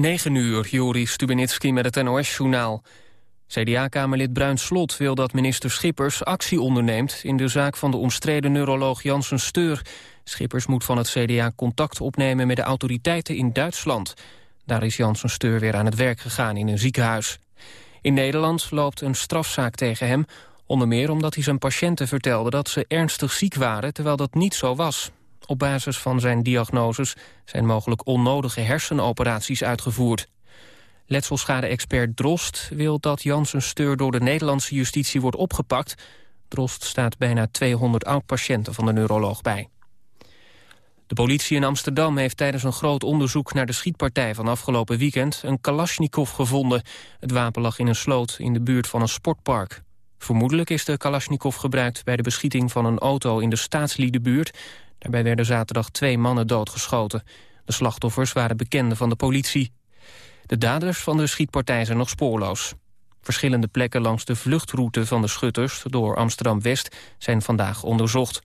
9 uur, Joris Stubenitski met het NOS-journaal. CDA-kamerlid Bruin Slot wil dat minister Schippers actie onderneemt... in de zaak van de omstreden neuroloog Janssen Steur. Schippers moet van het CDA contact opnemen met de autoriteiten in Duitsland. Daar is Janssen Steur weer aan het werk gegaan in een ziekenhuis. In Nederland loopt een strafzaak tegen hem... onder meer omdat hij zijn patiënten vertelde dat ze ernstig ziek waren... terwijl dat niet zo was. Op basis van zijn diagnoses zijn mogelijk onnodige hersenoperaties uitgevoerd. Letselschade-expert Drost wil dat Janssen Steur door de Nederlandse justitie wordt opgepakt. Drost staat bijna 200 oud-patiënten van de neuroloog bij. De politie in Amsterdam heeft tijdens een groot onderzoek naar de schietpartij van afgelopen weekend een Kalashnikov gevonden. Het wapen lag in een sloot in de buurt van een sportpark. Vermoedelijk is de Kalashnikov gebruikt bij de beschieting van een auto in de staatsliedenbuurt. Daarbij werden zaterdag twee mannen doodgeschoten. De slachtoffers waren bekenden van de politie. De daders van de schietpartij zijn nog spoorloos. Verschillende plekken langs de vluchtroute van de schutters door Amsterdam-West zijn vandaag onderzocht.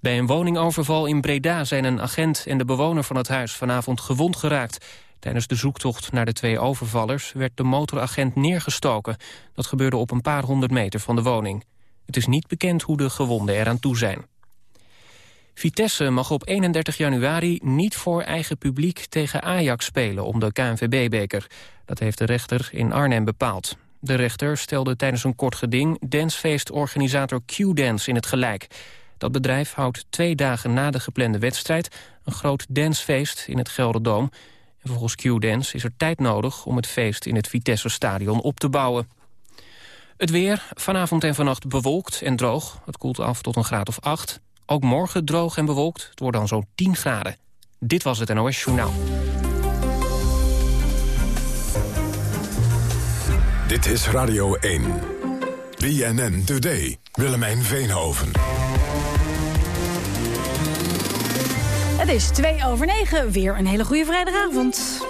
Bij een woningoverval in Breda zijn een agent en de bewoner van het huis vanavond gewond geraakt. Tijdens de zoektocht naar de twee overvallers werd de motoragent neergestoken. Dat gebeurde op een paar honderd meter van de woning. Het is niet bekend hoe de gewonden eraan toe zijn. Vitesse mag op 31 januari niet voor eigen publiek tegen Ajax spelen om de KNVB-beker. Dat heeft de rechter in Arnhem bepaald. De rechter stelde tijdens een kort geding dancefeestorganisator Q-Dance in het gelijk. Dat bedrijf houdt twee dagen na de geplande wedstrijd een groot dancefeest in het Gelderdoom. En volgens Q-Dance is er tijd nodig om het feest in het Vitesse-stadion op te bouwen. Het weer, vanavond en vannacht bewolkt en droog. Het koelt af tot een graad of 8. Ook morgen droog en bewolkt. Het wordt dan zo'n 10 graden. Dit was het NOS Journaal. Dit is Radio 1. BNN Today. Willemijn Veenhoven. Het is 2 over 9. Weer een hele goede vrijdagavond.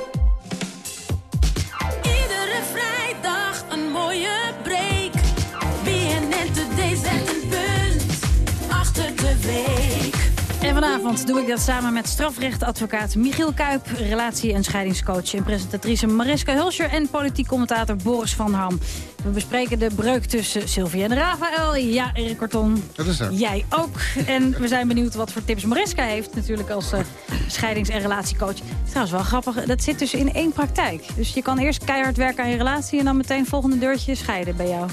Week. En vanavond doe ik dat samen met strafrechtadvocaat Michiel Kuip... relatie- en scheidingscoach en presentatrice Mariska Hulscher... en politiek commentator Boris van Ham. We bespreken de breuk tussen Sylvia en Rafael. Ja, Erik Korton, Dat is er. jij ook. En we zijn benieuwd wat voor tips Mariska heeft... natuurlijk als eh, scheidings- en relatiecoach. Trouwens, wel grappig, dat zit dus in één praktijk. Dus je kan eerst keihard werken aan je relatie... en dan meteen volgende deurtje scheiden bij jou.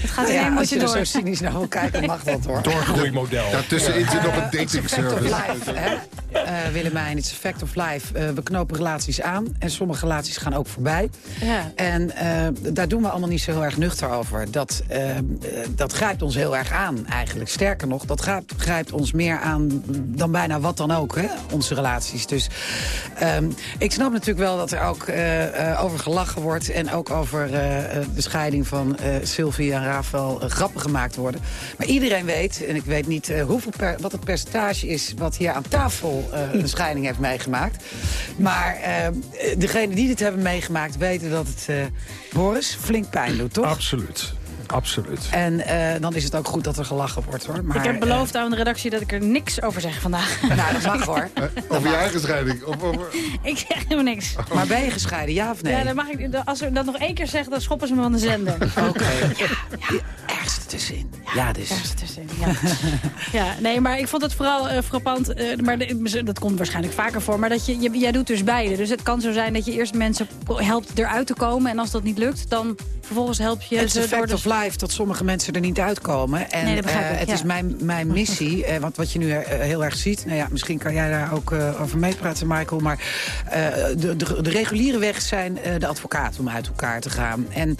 Het gaat één Nou ja, als je er door. zo cynisch naar wil kijken, mag dat hoor. Doorgroeimodel. Daartussenin zit nog een dating service. life, hè? Eh, Willemijn, it's a fact of life. Eh, we knopen relaties aan en sommige relaties gaan ook voorbij. Ja. En eh, daar doen we allemaal niet zo heel erg nuchter over. Dat, dat grijpt ons heel erg aan eigenlijk. Sterker nog, dat grijpt, grijpt ons meer aan dan bijna wat dan ook, hè? onze relaties. Dus ehm, ik snap natuurlijk wel dat er ook eh, eh, over gelachen wordt... en ook over eh, eh, de scheiding van eh Rafael eh, grappen gemaakt worden. Maar iedereen weet, en ik weet niet eh, hoeveel per- wat het percentage is... wat hier aan tafel eh, een scheiding heeft meegemaakt. Maar degenen die dit hebben meegemaakt weten dat het, Boris, flink pijn doet, toch? Absoluut. Absoluut. En eh, dan is het ook goed dat er gelachen wordt, hoor. Maar, Ik heb beloofd aan de redactie dat ik er niks over zeg vandaag. eh, nou, dat mag hoor. Eh, Over je eigen scheiding. Of over... ik zeg helemaal niks. Maar ben je gescheiden, ja of nee? Ja, dan mag ik, als ze dat nog één keer zeggen, dan schoppen ze me van de zender. Oké. Ja, Ja, dus. Ja. ja, nee, maar ik vond het vooral eh, frappant. eh, maar de- dat komt waarschijnlijk vaker voor. Maar dat je, je, jij doet dus beide. Dus het kan zo zijn dat je eerst mensen helpt eruit te komen. En als dat niet lukt, dan vervolgens help je Het is ze een door fact de... of life dat sommige mensen er niet uitkomen. En Nee, dat begrijp eh, ik, het ja. is mijn, mijn missie, eh, want wat je nu heel erg ziet... nou ja, misschien kan jij daar ook eh, over meepraten, Michael... maar eh, de, de, de reguliere weg zijn eh, de advocaten om uit elkaar te gaan. En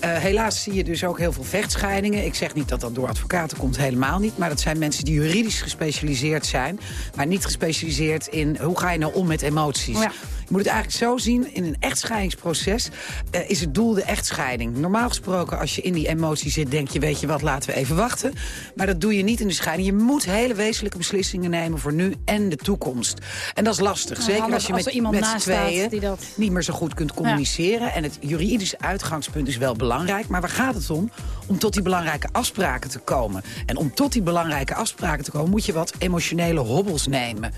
eh, helaas zie je dus ook heel veel vechtscheidingen. Ik zeg niet dat dat door advocaten komt, helemaal niet. Maar dat zijn mensen die juridisch gespecialiseerd zijn... maar niet gespecialiseerd in hoe ga je nou om met emoties. Je moet het eigenlijk zo zien, in een echtscheidingsproces eh, is het doel de echtscheiding. Normaal gesproken, als je in die emotie zit, denk je, weet je wat, laten we even wachten. Maar dat doe je niet in de scheiding. Je moet hele wezenlijke beslissingen nemen voor nu en de toekomst. En dat is lastig, zeker als je met, iemand met tweeën die dat- niet meer zo goed kunt communiceren. En het juridische uitgangspunt is wel belangrijk. Maar waar gaat het om? Om tot die belangrijke afspraken te komen. En om tot die belangrijke afspraken te komen... moet je wat emotionele hobbels nemen.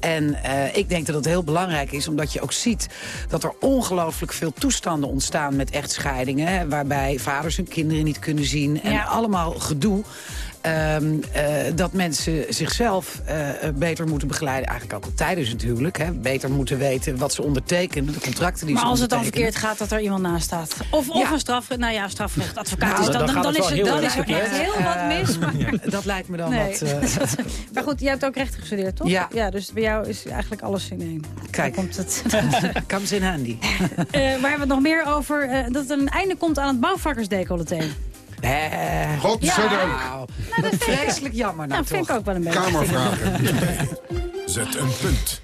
En eh, ik denk dat het heel belangrijk is... omdat dat je ook ziet dat er ongelooflijk veel toestanden ontstaan met echtscheidingen. Waarbij vaders hun kinderen niet kunnen zien. En Ja. allemaal gedoe. Ehm, eh, dat mensen zichzelf eh, beter moeten begeleiden. Eigenlijk ook al tijdens het huwelijk. Hè. Beter moeten weten wat ze ondertekenen. De contracten die Maar ze als het dan verkeerd gaat, dat er iemand naast staat. Of, of Ja. een straf, nou ja, strafrechtadvocaat Nou, is dan, dan is, heel dan is er echt heel wat mis. Maar, Dat lijkt me dan nee. wat... eh, maar goed, jij hebt ook recht gestudeerd, toch? Ja. ja. Dus bij jou is eigenlijk alles in één. Kijk. Komt het. comes in handy. Eh, waar hebben we het nog meer over? eh, dat er een einde komt aan het bouwvakkersdecolleté. Eh, Godzijdank. nou, wat vreselijk jammer nou Nou, vind ik ook wel een beetje. Kamervragen. Zet een punt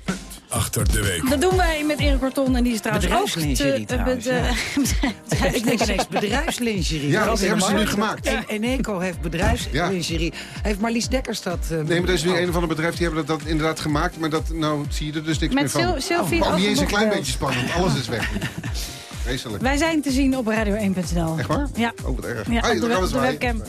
achter de week. Dat doen wij met Erik Korton en die is trouwens ook te... Trouwens, eh, Ik denk ineens bedrijfslingerie. Ja, Dat dat is hebben ze nu gemaakt. En Eneco heeft bedrijfslingerie. Heeft Marlies Dekkers dat... eh, Nee, maar er is nu een van de bedrijven die hebben dat, dat inderdaad gemaakt. Maar dat, nou zie je er dus niks Met meer van. Sil- Sylvie oh, niet eens een klein beetje spannend. Alles is weg. Vreselijk. Wij zijn te zien op radio1.nl. Echt waar? Ja. Oh, wat erg. Ja, Ah, op de, webcam.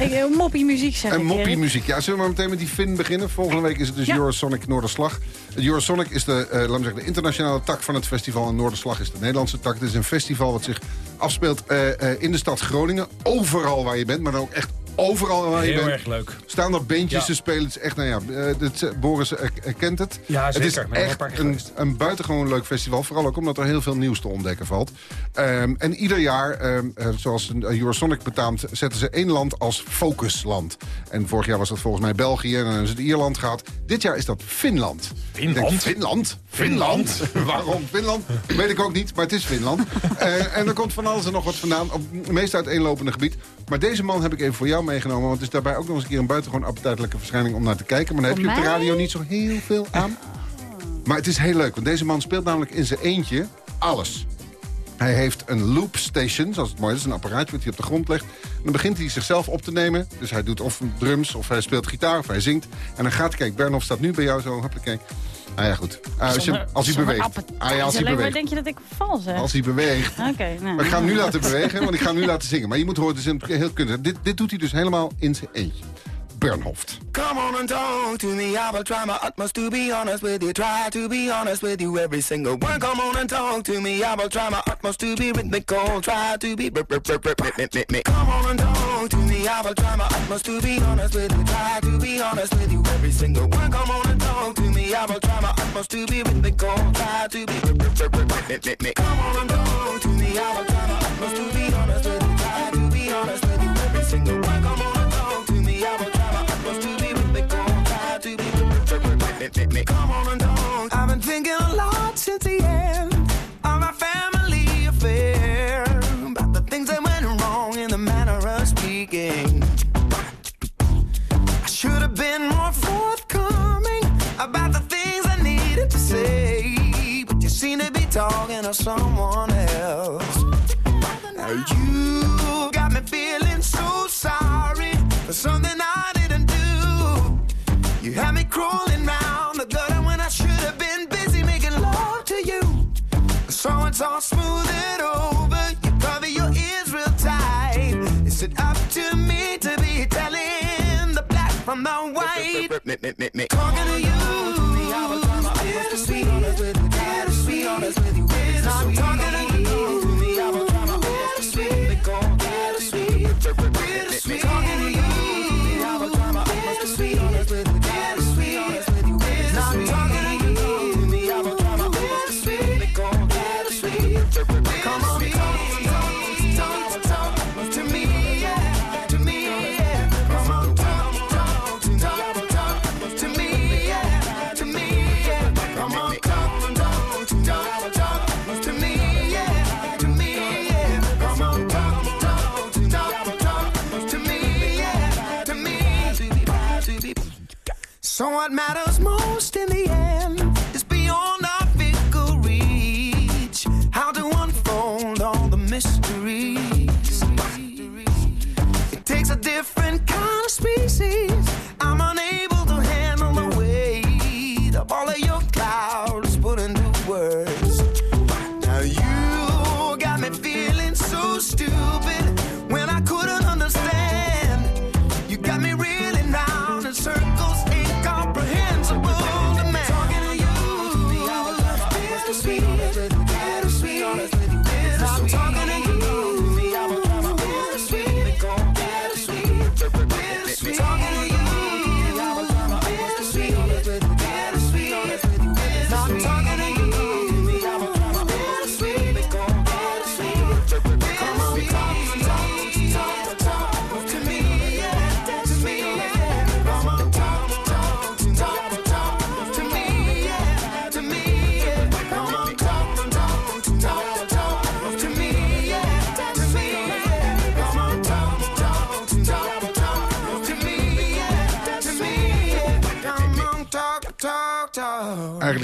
Ik, eh, moppie muziek zeg En ik, moppie Erik. muziek. Ja, zullen we maar meteen met die Fin beginnen? Volgende week is het dus Ja. Eurosonic Noorderslag. Het Eurosonic is de, eh, laten we zeggen, de internationale tak van het festival. En Noorderslag is de Nederlandse tak. Het is een festival wat zich afspeelt eh, eh, in de stad Groningen. Overal waar je bent, maar dan ook echt overal waar je Heel bent. erg leuk. Staan er bandjes Ja. te spelen. Het is echt, nou ja, eh, dit, eh, Boris eh, eh, kent het. Ja, Het zeker. is er wel een echt een, een buitengewoon leuk festival. Vooral ook omdat er heel veel nieuws te ontdekken valt. Ehm, en ieder jaar, eh, zoals Eurosonic betaamt... zetten ze één land als focusland. En vorig jaar was dat volgens mij België. En dan ze het Ierland gehad. Dit jaar is dat Finland. Finland? Denk, Finland? Finland? Waarom Finland? Weet ik ook niet, maar het is Finland. En er komt van alles en nog wat vandaan. Op het meest uiteenlopende gebied. Maar deze man heb ik even voor jou meegenomen. Want het is daarbij ook nog eens een keer een buitengewoon appetijtelijke verschijning om naar te kijken. Maar dan heb je op de radio niet zo heel veel aan. Maar het is heel leuk, want deze man speelt namelijk in zijn eentje alles. Hij heeft een loop station, zoals het mooi is. Een apparaatje wat hij op de grond legt. En dan begint hij zichzelf op te nemen. Dus hij doet of drums, of hij speelt gitaar, of hij zingt. En dan gaat hij, kijk, Bernhoff staat nu bij jou zo. Hoppakee. Ah ja, goed. Ah, als, je, Zonder- als hij beweegt. Ah ja, als hij beweegt. denk je dat ik val zeg? Als hij beweegt. Oké, nou. Maar ik ga hem nu laten bewegen, want ik ga hem nu laten zingen. Maar je moet horen, het is een heel kundig. Dit, dit doet hij dus helemaal in zijn eentje. Bernhoft. Come on and talk to me. I will try my utmost to be honest with you. Try to be honest with you every single one. Come on and talk to me. I will try my utmost to be rhythmical. Try to be. Come on and talk to me. I will try my utmost to be honest with you. Try to be honest with you every single one. Come on and talk to me. I will try my utmost to be rhythmical. Try to be. Come on and talk to me. I will try my utmost to be honest with you. Try to be honest with you every single one. Come on and talk to me. I will rip. Come on and talk. I've been thinking a lot since the end of our family affair about the things that went wrong in the manner of speaking. I should have been more forthcoming about the things I needed to say, but you seem to be talking to someone else. Now you got me feeling so sorry for something I So all smooth it over. You cover your ears real tight. Is it up to me to be telling the black from the white? Talking to you. So what matters most in the end is beyond our physical reach. How to unfold all the mysteries.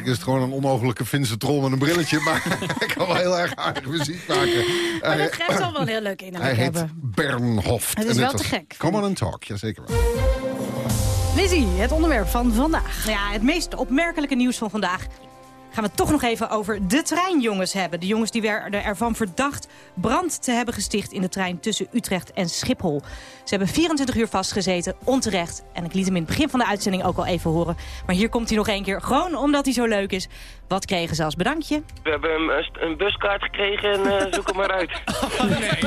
Eigenlijk is het gewoon een onmogelijke Finse trol met een brilletje. Maar hij kan wel heel erg aardig muziek maken. Maar Hij- dat gaat toch wel een heel leuk Hij inhoud heet hebben. Bernhoft. Het is En wel te gek. Come on and talk, jazeker wel. Lizzie, het onderwerp van vandaag. Ja, het meest opmerkelijke nieuws van vandaag gaan we het toch nog even over de treinjongens hebben. De jongens die werden ervan verdacht brand te hebben gesticht in de trein tussen Utrecht en Schiphol. Ze hebben 24 uur vastgezeten, onterecht. En ik liet hem in het begin van de uitzending ook al even horen. Maar hier komt hij nog één keer, gewoon omdat hij zo leuk is. Wat kregen ze als bedankje? We hebben een, een buskaart gekregen en eh, zoek hem maar uit.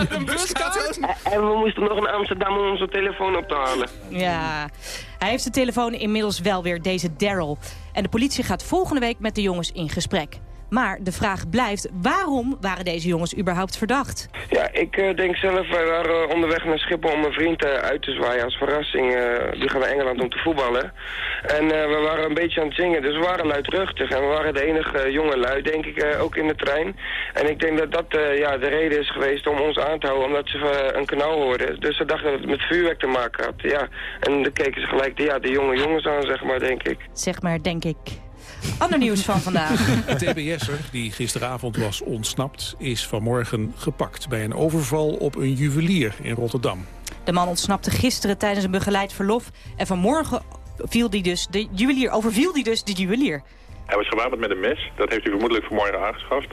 Een buskaart? En we moesten nog naar Amsterdam om onze telefoon op te halen. Ja, hij heeft de telefoon inmiddels wel weer, deze Daryl. En de politie gaat volgende week met de jongens in gesprek. Maar de vraag blijft, waarom waren deze jongens überhaupt verdacht? Ja, ik eh, denk zelf, wij waren onderweg naar Schiphol om een vriend eh, uit te zwaaien als verrassing. eh, die gaan naar Engeland om te voetballen. En we waren een beetje aan het zingen, dus we waren luidruchtig. En we waren de enige jonge lui, denk ik, ook in de trein. En ik denk dat dat ja, de reden is geweest om ons aan te houden, omdat ze een kanaal hoorden. Dus ze dachten dat het met vuurwerk te maken had, ja. En dan keken ze gelijk de, ja, de jonge jongens aan, zeg maar, denk ik. Zeg maar, denk ik. Ander nieuws van vandaag. Een TBS'er die gisteravond was ontsnapt... is vanmorgen gepakt bij een overval op een juwelier in Rotterdam. De man ontsnapte gisteren tijdens een begeleid verlof. En vanmorgen viel die dus de juwelier, overviel die dus de juwelier. Hij was gewapend met een mes. Dat heeft hij vermoedelijk vanmorgen aangeschaft.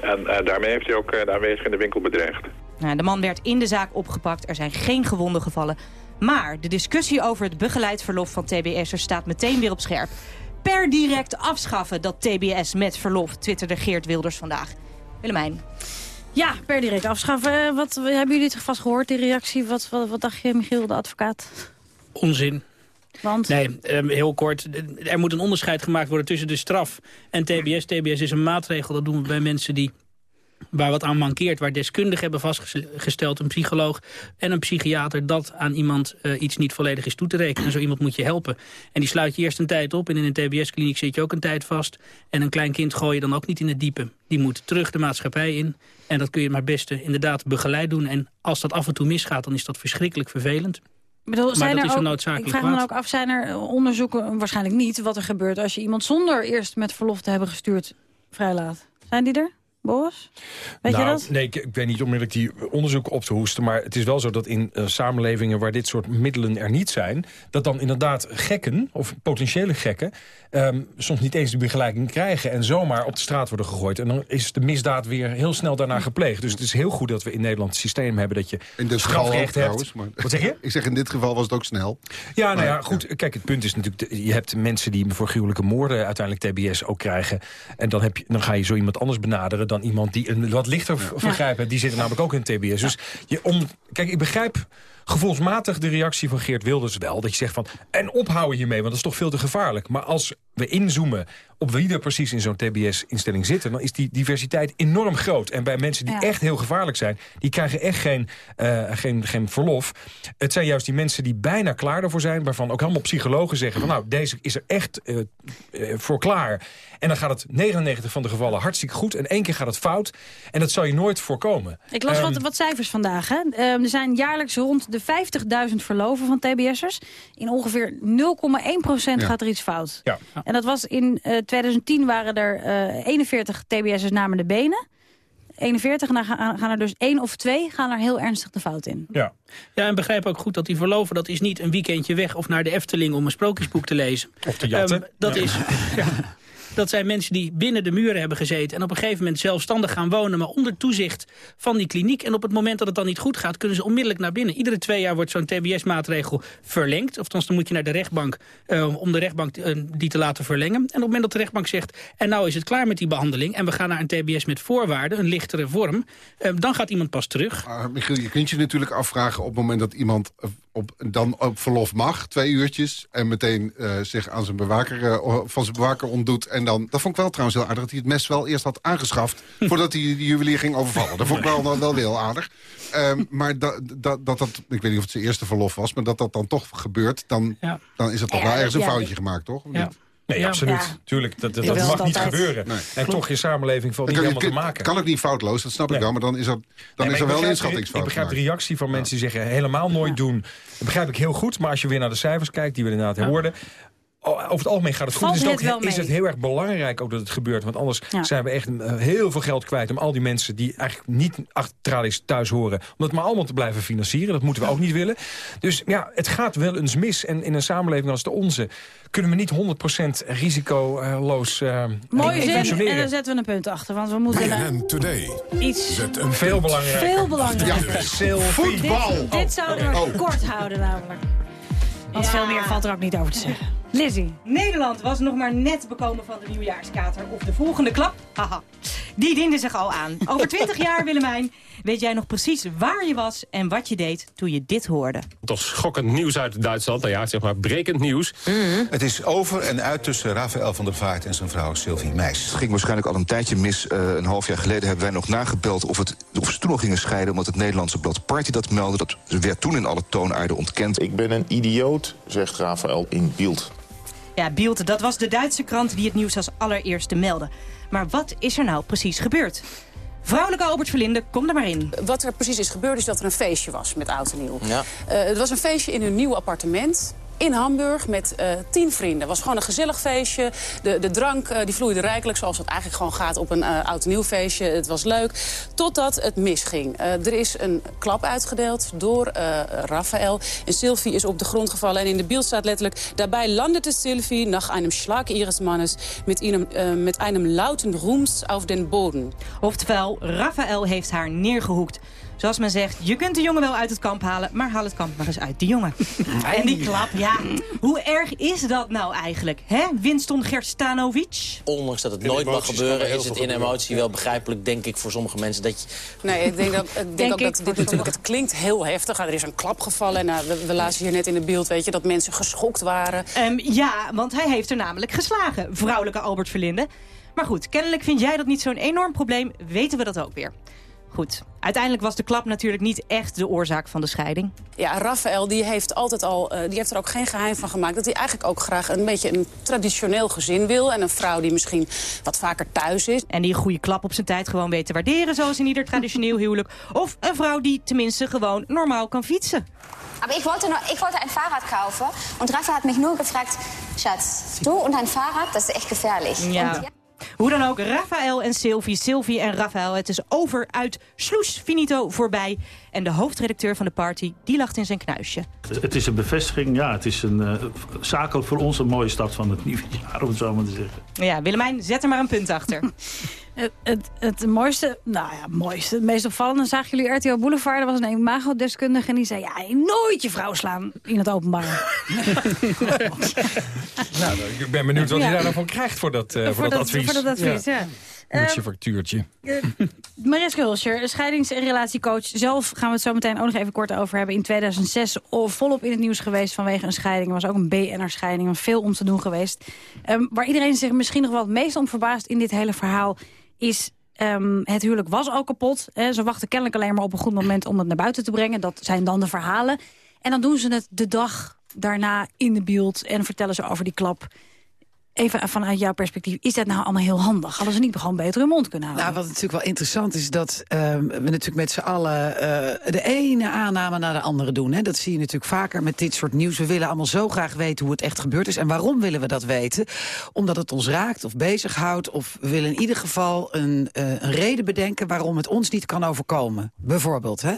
En eh, daarmee heeft hij ook eh, de aanwezigen in de winkel bedreigd. Nou, de man werd in de zaak opgepakt. Er zijn geen gewonden gevallen. Maar de discussie over het begeleid verlof van TBS'ers staat meteen weer op scherp. Per direct afschaffen dat TBS met verlof, twitterde Geert Wilders vandaag. Willemijn. Ja, per direct afschaffen. Eh, Wat, hebben jullie het vast gehoord, die reactie? Wat, wat, wat dacht je, Michiel, de advocaat? Onzin. Want? Nee, ehm, heel kort. Er moet een onderscheid gemaakt worden tussen de straf en TBS. TBS is een maatregel, dat doen we bij mensen die waar wat aan mankeert, waar deskundigen hebben vastgesteld, een psycholoog en een psychiater, dat aan iemand eh, iets niet volledig is toe te rekenen. En zo iemand moet je helpen. En die sluit je eerst een tijd op en in een TBS-kliniek zit je ook een tijd vast. En een klein kind gooi je dan ook niet in het diepe. Die moet terug de maatschappij in. En dat kun je maar beste inderdaad begeleid doen. En als dat af en toe misgaat, dan is dat verschrikkelijk vervelend. Bedoel, Maar zijn dat er is een ook, noodzakelijk ik vraag me dan ook af, zijn er eh, onderzoeken, waarschijnlijk niet, wat er gebeurt als je iemand zonder eerst met verlof te hebben gestuurd vrijlaat? Zijn die er, Boris? Weet nou, je dat? Nee, ik, ik weet niet onmiddellijk die onderzoeken op te hoesten... maar het is wel zo dat in eh, samenlevingen waar dit soort middelen er niet zijn... dat dan inderdaad gekken, of potentiële gekken... ehm, soms niet eens de begeleiding krijgen... en zomaar op de straat worden gegooid. En dan is de misdaad weer heel snel daarna gepleegd. Dus het is heel goed dat we in Nederland het systeem hebben... dat je In dit geval ook strafrecht hebt. trouwens. Maar... Wat zeg je? Ik zeg, in dit geval was het ook snel. Ja, nou ja, goed. Kijk, het punt is natuurlijk... je hebt mensen die voor gruwelijke moorden uiteindelijk TBS ook krijgen. En dan, heb je, dan ga je zo iemand anders benaderen... dan iemand die een wat lichter v- vergrijp heeft. Die zitten namelijk ook in TBS. Dus je om, kijk, ik begrijp gevoelsmatig de reactie van Geert Wilders wel. Dat je zegt van, en ophouden hiermee, want dat is toch veel te gevaarlijk. Maar als we inzoomen op wie er precies in zo'n TBS-instelling zitten... dan is die diversiteit enorm groot. En bij mensen die Ja. echt heel gevaarlijk zijn... die krijgen echt geen, eh, geen, geen verlof. Het zijn juist die mensen die bijna klaar ervoor zijn... waarvan ook allemaal psychologen zeggen van... nou, deze is er echt eh, eh, voor klaar. En dan gaat het 99 van de gevallen hartstikke goed... en één keer gaat het fout. En dat zal je nooit voorkomen. Ik las Ehm, wat, wat cijfers vandaag. Hè. Ehm, er zijn jaarlijks rond de 50.000 verloven van TBS'ers. In ongeveer 0,1 Ja. gaat er iets fout. Ja. En dat was in eh, 2010 waren er eh 41 TBS'ers namen de benen. 41, en dan gaan, gaan er dus één of twee gaan er heel ernstig de fout in. Ja. Ja, en begrijp ook goed dat die verloven, dat is niet een weekendje weg of naar de Efteling om een sprookjesboek te lezen. Of te jatten. Ehm, dat, is, ja, dat zijn mensen die binnen de muren hebben gezeten en op een gegeven moment zelfstandig gaan wonen, maar onder toezicht van die kliniek. En op het moment dat het dan niet goed gaat, kunnen ze onmiddellijk naar binnen. Iedere twee jaar wordt zo'n TBS-maatregel verlengd. Of dan moet je naar de rechtbank eh, om de rechtbank eh, die te laten verlengen. En op het moment dat de rechtbank zegt, en nou is het klaar met die behandeling en we gaan naar een TBS met voorwaarden, een lichtere vorm, eh, dan gaat iemand pas terug. Ah, Michiel, je kunt je natuurlijk afvragen op het moment dat iemand op, dan op verlof mag, twee uurtjes... en meteen zich aan zijn bewaker, van zijn bewaker ontdoet. En dan, dat vond ik wel trouwens heel aardig, dat hij het mes wel eerst had aangeschaft... voordat hij de juwelier ging overvallen. Dat vond ik wel, wel, wel heel aardig. Ehm, maar dat, dat, dat, dat, ik weet niet of het zijn eerste verlof was... maar dat dat dan toch gebeurt, dan, Ja. dan is er toch Ja, wel ergens een ja, foutje gemaakt, toch? Ja. Nee, Ja. absoluut. Ja. Tuurlijk, dat, dat, mag het niet altijd. gebeuren. Nee. En toch, je samenleving valt niet Het helemaal te het maken. kan ook niet foutloos, dat snap ik Nee. wel. Maar dan is er, dan Nee, is er wel een inschattingsfout Ik begrijp de reactie van mensen die zeggen helemaal nooit doen. Dat begrijp ik heel goed. Maar als je weer naar de cijfers kijkt, die we inderdaad hoorden. Over het algemeen gaat het goed. Valt is het, ook, is het heel erg belangrijk ook dat het gebeurt. Want anders Ja. zijn we echt eh, heel veel geld kwijt... om al die mensen die eigenlijk niet achter tralies thuis horen... om het maar allemaal te blijven financieren. Dat moeten we ook niet willen. Dus ja, het gaat wel eens mis. En in een samenleving als de onze... kunnen we niet 100% risicoloos eh Mooie eh, zin, en daar zetten we een punt achter. Want we moeten BNN Today. iets Zet een Veel belangrijker. veel belangrijker. Selfie. Dit, dit zouden we Oh. kort houden namelijk. Want veel meer valt er ook niet over te zeggen. Lizzie. Nederland was nog maar net bekomen van de nieuwjaarskater. Of de volgende klap, haha, die diende zich al aan. Over 20 jaar, Willemijn, weet jij nog precies waar je was en wat je deed toen je dit hoorde. Toch schokkend nieuws uit Duitsland. Nou ja, zeg maar brekend nieuws. Het is over en uit tussen Rafael van der Vaart en zijn vrouw Sylvie Meis. Het ging waarschijnlijk al een tijdje mis. Eh, een half jaar geleden hebben wij nog nagebeld of, het, of ze toen nog gingen scheiden... omdat het Nederlandse blad Party dat meldde. Dat werd toen in alle toonaarden ontkend. Ik ben een idioot, zegt Rafael in Bielt. Ja, Bielt, dat was de Duitse krant die het nieuws als allereerste meldde. Maar wat is er nou precies gebeurd? Vrouwelijke Albert Verlinde, kom er maar in. Wat er precies is gebeurd is dat er een feestje was met Oud en Nieuw. Ja. Eh, het was een feestje in hun nieuw appartement in Hamburg met eh, tien vrienden. Het was gewoon een gezellig feestje. De, de drank eh, die vloeide rijkelijk zoals het eigenlijk gewoon gaat op een eh, oud en nieuw feestje. Het was leuk. Totdat het misging. Eh, er is een klap uitgedeeld door eh Raphaël. En Sylvie is op de grond gevallen. En in de beeld staat letterlijk... Daarbij landete Sylvie nach einem Schlag ihres Mannes... mit einem, eh, met einem lauten Roems auf den Boden. Oftewel, Raphaël heeft haar neergehoekt. Zoals men zegt, je kunt de jongen wel uit het kamp halen... maar haal het kamp maar eens uit de jongen. En die klap, ja, hoe erg is dat nou eigenlijk? Hè, Winston Gerstanovic? Ondanks dat het In nooit mag gebeuren, is het in emotie wel begrijpelijk, denk ik, voor sommige mensen. Dat je... Nee, ik denk, dat, ik denk, Denk ook ik dat dit natuurlijk, het klinkt heel heftig. Er is een klap gevallen en nou, we, we lazen hier net in het beeld, weet je, dat mensen geschokt waren. Ehm, ja, want hij heeft er namelijk geslagen, vrouwelijke Albert Verlinde. Maar goed, kennelijk vind jij dat niet zo'n enorm probleem, weten we dat ook weer. Goed, uiteindelijk was de klap natuurlijk niet echt de oorzaak van de scheiding. Ja, Raphaël die heeft, altijd al, eh, die heeft er ook geen geheim van gemaakt... dat hij eigenlijk ook graag een beetje een traditioneel gezin wil... en een vrouw die misschien wat vaker thuis is. En die een goede klap op zijn tijd gewoon weet te waarderen... zoals in ieder traditioneel huwelijk. Of een vrouw die tenminste gewoon normaal kan fietsen. Aber ich wollte, noch, ich wollte ein Fahrrad kaufen und Rafa hat mich nur gefragt, Schatz, du und ein Fahrrad, das ist echt gefährlich. Ja. Hoe dan ook, Raphaël en Sylvie, Sylvie en Raphaël. Het is over, uit, sloes, finito, voorbij. En de hoofdredacteur van de party, die lacht in zijn knuisje. Het, het is een bevestiging, ja, het is een, eh, zakelijk voor ons een mooie start van het nieuwe jaar, om het zo maar te zeggen. Ja, Willemijn, zet er maar een punt achter. Het, het, het mooiste, nou ja, mooiste, het meest opvallende zagen jullie RTO Boulevard. Er was een imago-deskundige en die zei... ja, nooit je vrouw slaan in het openbaar. Nou, ik ben benieuwd wat Ja. hij daar dan van krijgt voor dat, eh, voor dat advies. Voor dat advies, ja. Ehm, factuurtje. Eh, Mariska Hulscher, scheidings- en relatiecoach. Zelf gaan we het zo meteen ook nog even kort over hebben. In 2006 al volop in het nieuws geweest vanwege een scheiding. Er was ook een BNR-scheiding, veel om te doen geweest. Ehm, waar iedereen zich misschien nog wel het meest om verbaast in dit hele verhaal... is ehm, het huwelijk was al kapot. Hè. Ze wachten kennelijk alleen maar op een goed moment om het naar buiten te brengen. Dat zijn dan de verhalen. En dan doen ze het de dag daarna in de beeld en vertellen ze over die klap. Even vanuit jouw perspectief, is dat nou allemaal heel handig? Hadden ze niet gewoon beter hun mond kunnen houden? Nou, wat natuurlijk wel interessant is, dat ehm, we natuurlijk met z'n allen eh, de ene aanname naar de andere doen. Hè. Dat zie je natuurlijk vaker met dit soort nieuws. We willen allemaal zo graag weten hoe het echt gebeurd is. En waarom willen we dat weten? Omdat het ons raakt of bezighoudt. Of we willen in ieder geval een, eh, een reden bedenken waarom het ons niet kan overkomen. Bijvoorbeeld. Hè.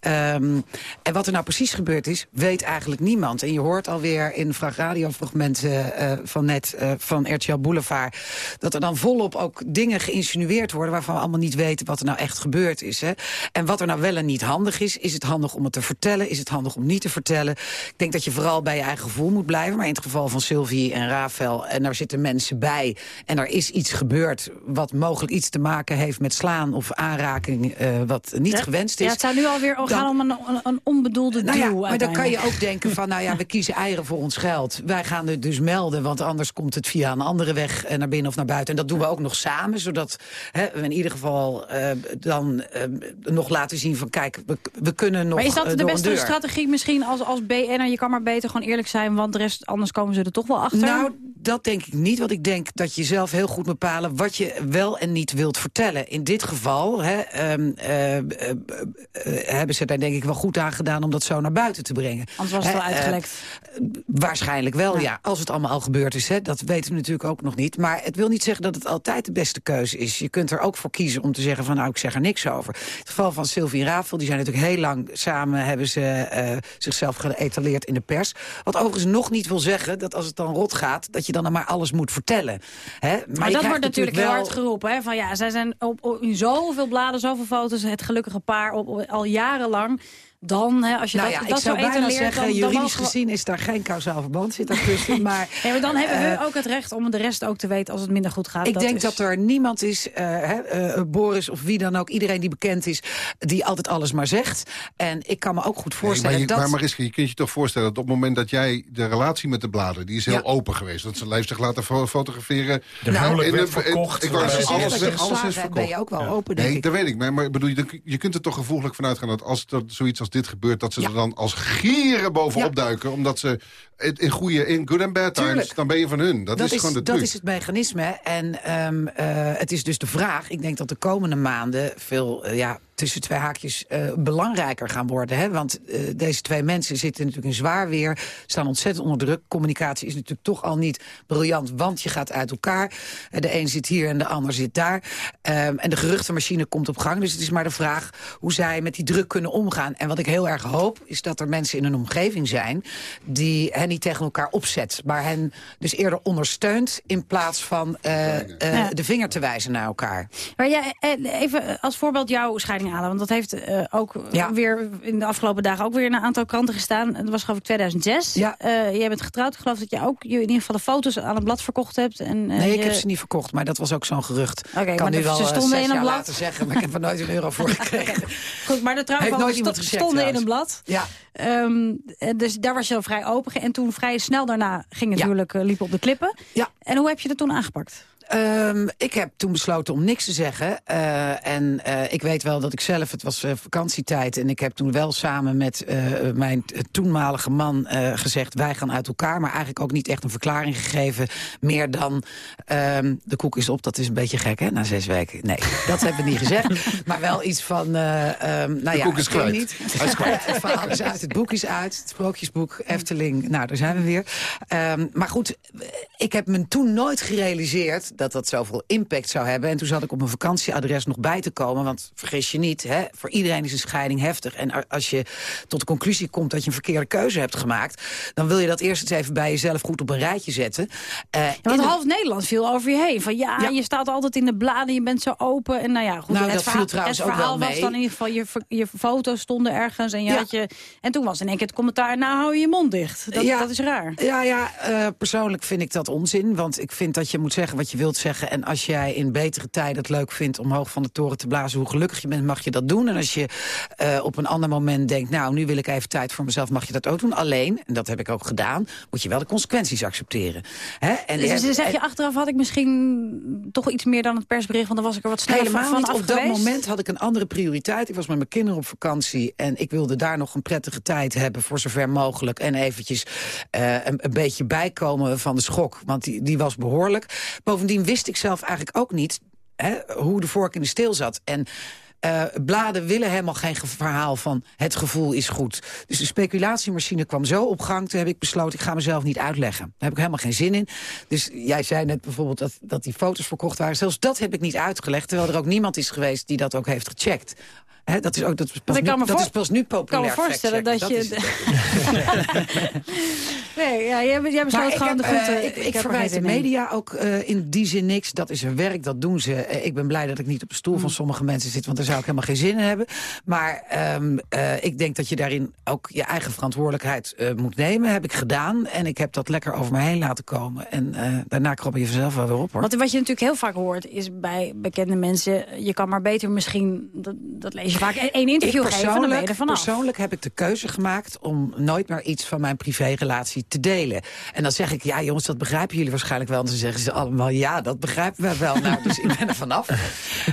Ehm, en wat er nou precies gebeurd is, weet eigenlijk niemand. En je hoort alweer in frag- radiofragmenten eh, van net eh, van RTL Boulevard... dat er dan volop ook dingen geïnsinueerd worden... waarvan we allemaal niet weten wat er nou echt gebeurd is. Hè. En wat er nou wel en niet handig is. Is het handig om het te vertellen? Is het handig om niet te vertellen? Ik denk dat je vooral bij je eigen gevoel moet blijven. Maar in het geval van Sylvie en Rafael... en daar zitten mensen bij... en er is iets gebeurd wat mogelijk iets te maken heeft met slaan... of aanraking eh, wat niet Ja, gewenst is... Ja, het zou nu alweer dan- gaan om een, onbedoelde nou ja, maar dan kan je ook denken van, nou ja, we kiezen eieren voor ons geld. Wij gaan het dus melden, want anders komt het via een andere weg eh, naar binnen of naar buiten. En dat doen we ook nog samen, zodat hè, we in ieder geval eh, dan eh, nog laten zien van, kijk, we, we kunnen nog Maar is dat de beste strategie misschien als, als BN'er? Je kan maar beter gewoon eerlijk zijn, want de rest, anders komen ze er toch wel achter. Nou, dat denk ik niet. Want ik denk dat je zelf heel goed bepalen wat je wel en niet wilt vertellen. In dit geval hè, ehm, eh, eh, eh, hebben ze daar denk ik wel goed aan gedaan om dat zo naar buiten te brengen. Anders was het wel uitgelekt. waarschijnlijk wel, ja. Als het allemaal al gebeurd is, hè, dat weten we natuurlijk ook nog niet. Maar het wil niet zeggen dat het altijd de beste keuze is. Je kunt er ook voor kiezen om te zeggen van nou, ik zeg er niks over. Het geval van Sylvie en Ravel, die zijn natuurlijk heel lang samen... hebben ze eh, zichzelf geëtaleerd in de pers. Wat overigens nog niet wil zeggen dat als het dan rot gaat... dat je dan maar alles moet vertellen. Hè? Maar, dat wordt natuurlijk heel hard geroepen. Hè? Van, ja, zij zijn op, op- in zoveel bladen, zoveel foto's... het gelukkige paar op- al jarenlang. Dan, hè, als je nou dat, ja, dat ik zou zo bijna zeggen, dan, juridisch gezien is daar geen kausaal verband zit daartussen. maar, Nee, maar dan hebben we eh, ook het recht om de rest ook te weten als het minder goed gaat. Ik denk is- dat er niemand is, eh, hè, eh, Boris of wie dan ook, iedereen die bekend is, die altijd alles maar zegt. En ik kan me ook goed Nee, voorstellen maar, je, dat... maar Mariska, je kunt je toch voorstellen dat op het moment dat jij de relatie met de bladen, die is heel Ja. open geweest. Dat ze heeft zich laten fo- fotograferen. De huwelijk werd in- verkocht. Ik wou zeggen, zegt alles, dat je alles is verkocht. ben je ook wel open, denk Nee, ik. dat weet ik. Maar, maar bedoel, je, je kunt er toch gevoeglijk vanuit gaan dat als er zoiets als dit gebeurt, dat ze er dan als gieren bovenop duiken. Omdat ze in goede, in good and bad times, Tuurlijk. dan ben je van hun. Dat, is, gewoon de dat truc. is het mechanisme. En ehm, eh, het is dus de vraag. Ik denk dat de komende maanden veel eh, ja, tussen twee haakjes eh, belangrijker gaan worden. Hè? Want eh, deze twee mensen zitten natuurlijk in zwaar weer. Staan ontzettend onder druk. Communicatie is natuurlijk toch al niet briljant. Want je gaat uit elkaar. Eh, de een zit hier en de ander zit daar. Ehm, en de geruchtenmachine komt op gang. Dus het is maar de vraag hoe zij met die druk kunnen omgaan. En wat ik heel erg hoop, is dat er mensen in hun omgeving zijn... die hen niet tegen elkaar opzet. Maar hen dus eerder ondersteunt... in plaats van eh, eh, Ja. de vinger te wijzen naar elkaar. Maar ja, even als voorbeeld jouw scheiding halen. Want dat heeft eh, ook Ja. weer in de afgelopen dagen ook weer in een aantal kranten gestaan. Dat was geloof ik 2006. Ja. Eh, jij bent getrouwd. Ik geloof dat je ook je in ieder geval de foto's aan een blad verkocht hebt. En, eh, Nee, ik je- heb ze niet verkocht, maar dat was ook zo'n gerucht. Oké, kan maar nu wel ze stonden in een blad. laten zeggen, maar ik heb er nooit een euro voor gekregen. Goed, maar de trouwfoto's sto- stonden in trouwens. een blad. Ja. Ehm, dus daar was je al vrij open. En toen vrij snel daarna ging het Ja. huwelijk eh, liep op de klippen. Ja. En hoe heb je dat toen aangepakt? Ehm, ik heb toen besloten om niks te zeggen. Eh, en eh, ik weet wel dat ik zelf, het was eh, vakantietijd... en ik heb toen wel samen met mijn toenmalige man gezegd... wij gaan uit elkaar, maar eigenlijk ook niet echt een verklaring gegeven... meer dan ehm, de koek is op, dat is een beetje gek hè, na zes weken. Nee, dat hebben we niet gezegd. Maar wel iets van, ehm, nou De ja, koek is kwijt. niet. Hij is kwijt. Het verhaal is uit, het boek is uit, het sprookjesboek, Efteling. Nou, daar zijn we weer. Maar goed, ik heb me toen nooit gerealiseerd dat dat zoveel impact zou hebben. En toen zat ik op mijn vakantieadres nog bij te komen. Want vergis je niet, hè, voor iedereen is een scheiding heftig. En als je tot de conclusie komt dat je een verkeerde keuze hebt gemaakt... dan wil je dat eerst eens even bij jezelf goed op een rijtje zetten. Eh, Ja, want de- half Nederland viel over je heen. Van ja, Ja. je staat altijd in de bladen, je bent zo open. En nou ja, goed, Nou, het dat verhaal, viel trouwens het ook verhaal wel was mee. dan in ieder geval, je, je foto's stonden ergens. En, je Ja. had je, en toen was in één keer het commentaar, nou hou je je mond dicht. Dat, dat is raar. Ja, ja eh, persoonlijk vind ik dat onzin. Want ik vind dat je moet zeggen wat je wilt zeggen. En als jij in betere tijden het leuk vindt om hoog van de toren te blazen... hoe gelukkig je bent, mag je dat doen. En als je eh, op een ander moment denkt... nou, nu wil ik even tijd voor mezelf, mag je dat ook doen. Alleen, en dat heb ik ook gedaan, moet je wel de consequenties accepteren. Hè? En, Dus zeg je achteraf had ik misschien toch iets meer dan het persbericht. Want dan was ik er wat sneller Helemaal van niet. Op dat geweest. moment had ik een andere prioriteit. Ik was met mijn kinderen op vakantie en ik wilde daar nog een prettige tijd hebben voor zover mogelijk. En eventjes eh, een, een beetje bijkomen van de schok, want die, die was behoorlijk. Bovendien wist ik zelf eigenlijk ook niet hè, hoe de vork in de steel zat. En eh, bladen willen helemaal geen ge- verhaal van het gevoel is goed. Dus de speculatiemachine kwam zo op gang. Toen heb ik besloten, ik ga mezelf niet uitleggen. Daar heb ik helemaal geen zin in. Dus jij zei net bijvoorbeeld dat, dat die foto's verkocht waren. Zelfs dat heb ik niet uitgelegd. Terwijl er ook niemand is geweest die dat ook heeft gecheckt. Hè, dat is ook dat is pas, nu, dat voor- is pas nu Ik kan populair. me voorstellen dat, je... nee, ja, jij, jij besloot gewoon heb, de goed... eh, ik, ik, er verwijt de media ook eh, in die zin niks. Dat is hun werk, dat doen ze. Eh, ik ben blij dat ik niet op de stoel Mm. van sommige mensen zit... want daar zou ik helemaal geen zin in hebben. Maar ehm, eh, ik denk dat je daarin ook je eigen verantwoordelijkheid moet nemen. Heb ik gedaan. En ik heb dat lekker over me heen laten komen. En daarna krop je vanzelf wel weer op, hoor. Want wat je natuurlijk heel vaak hoort is bij bekende mensen... je kan maar beter misschien, dat, dat lees je vaak, één interview geven... dan ben je er vanaf. Persoonlijk heb ik de keuze gemaakt om nooit meer iets van mijn privérelatie te delen. En dan zeg ik, ja jongens, dat begrijpen jullie waarschijnlijk wel. En dan zeggen ze allemaal, ja, dat begrijpen we wel. nou, dus ik ben er vanaf.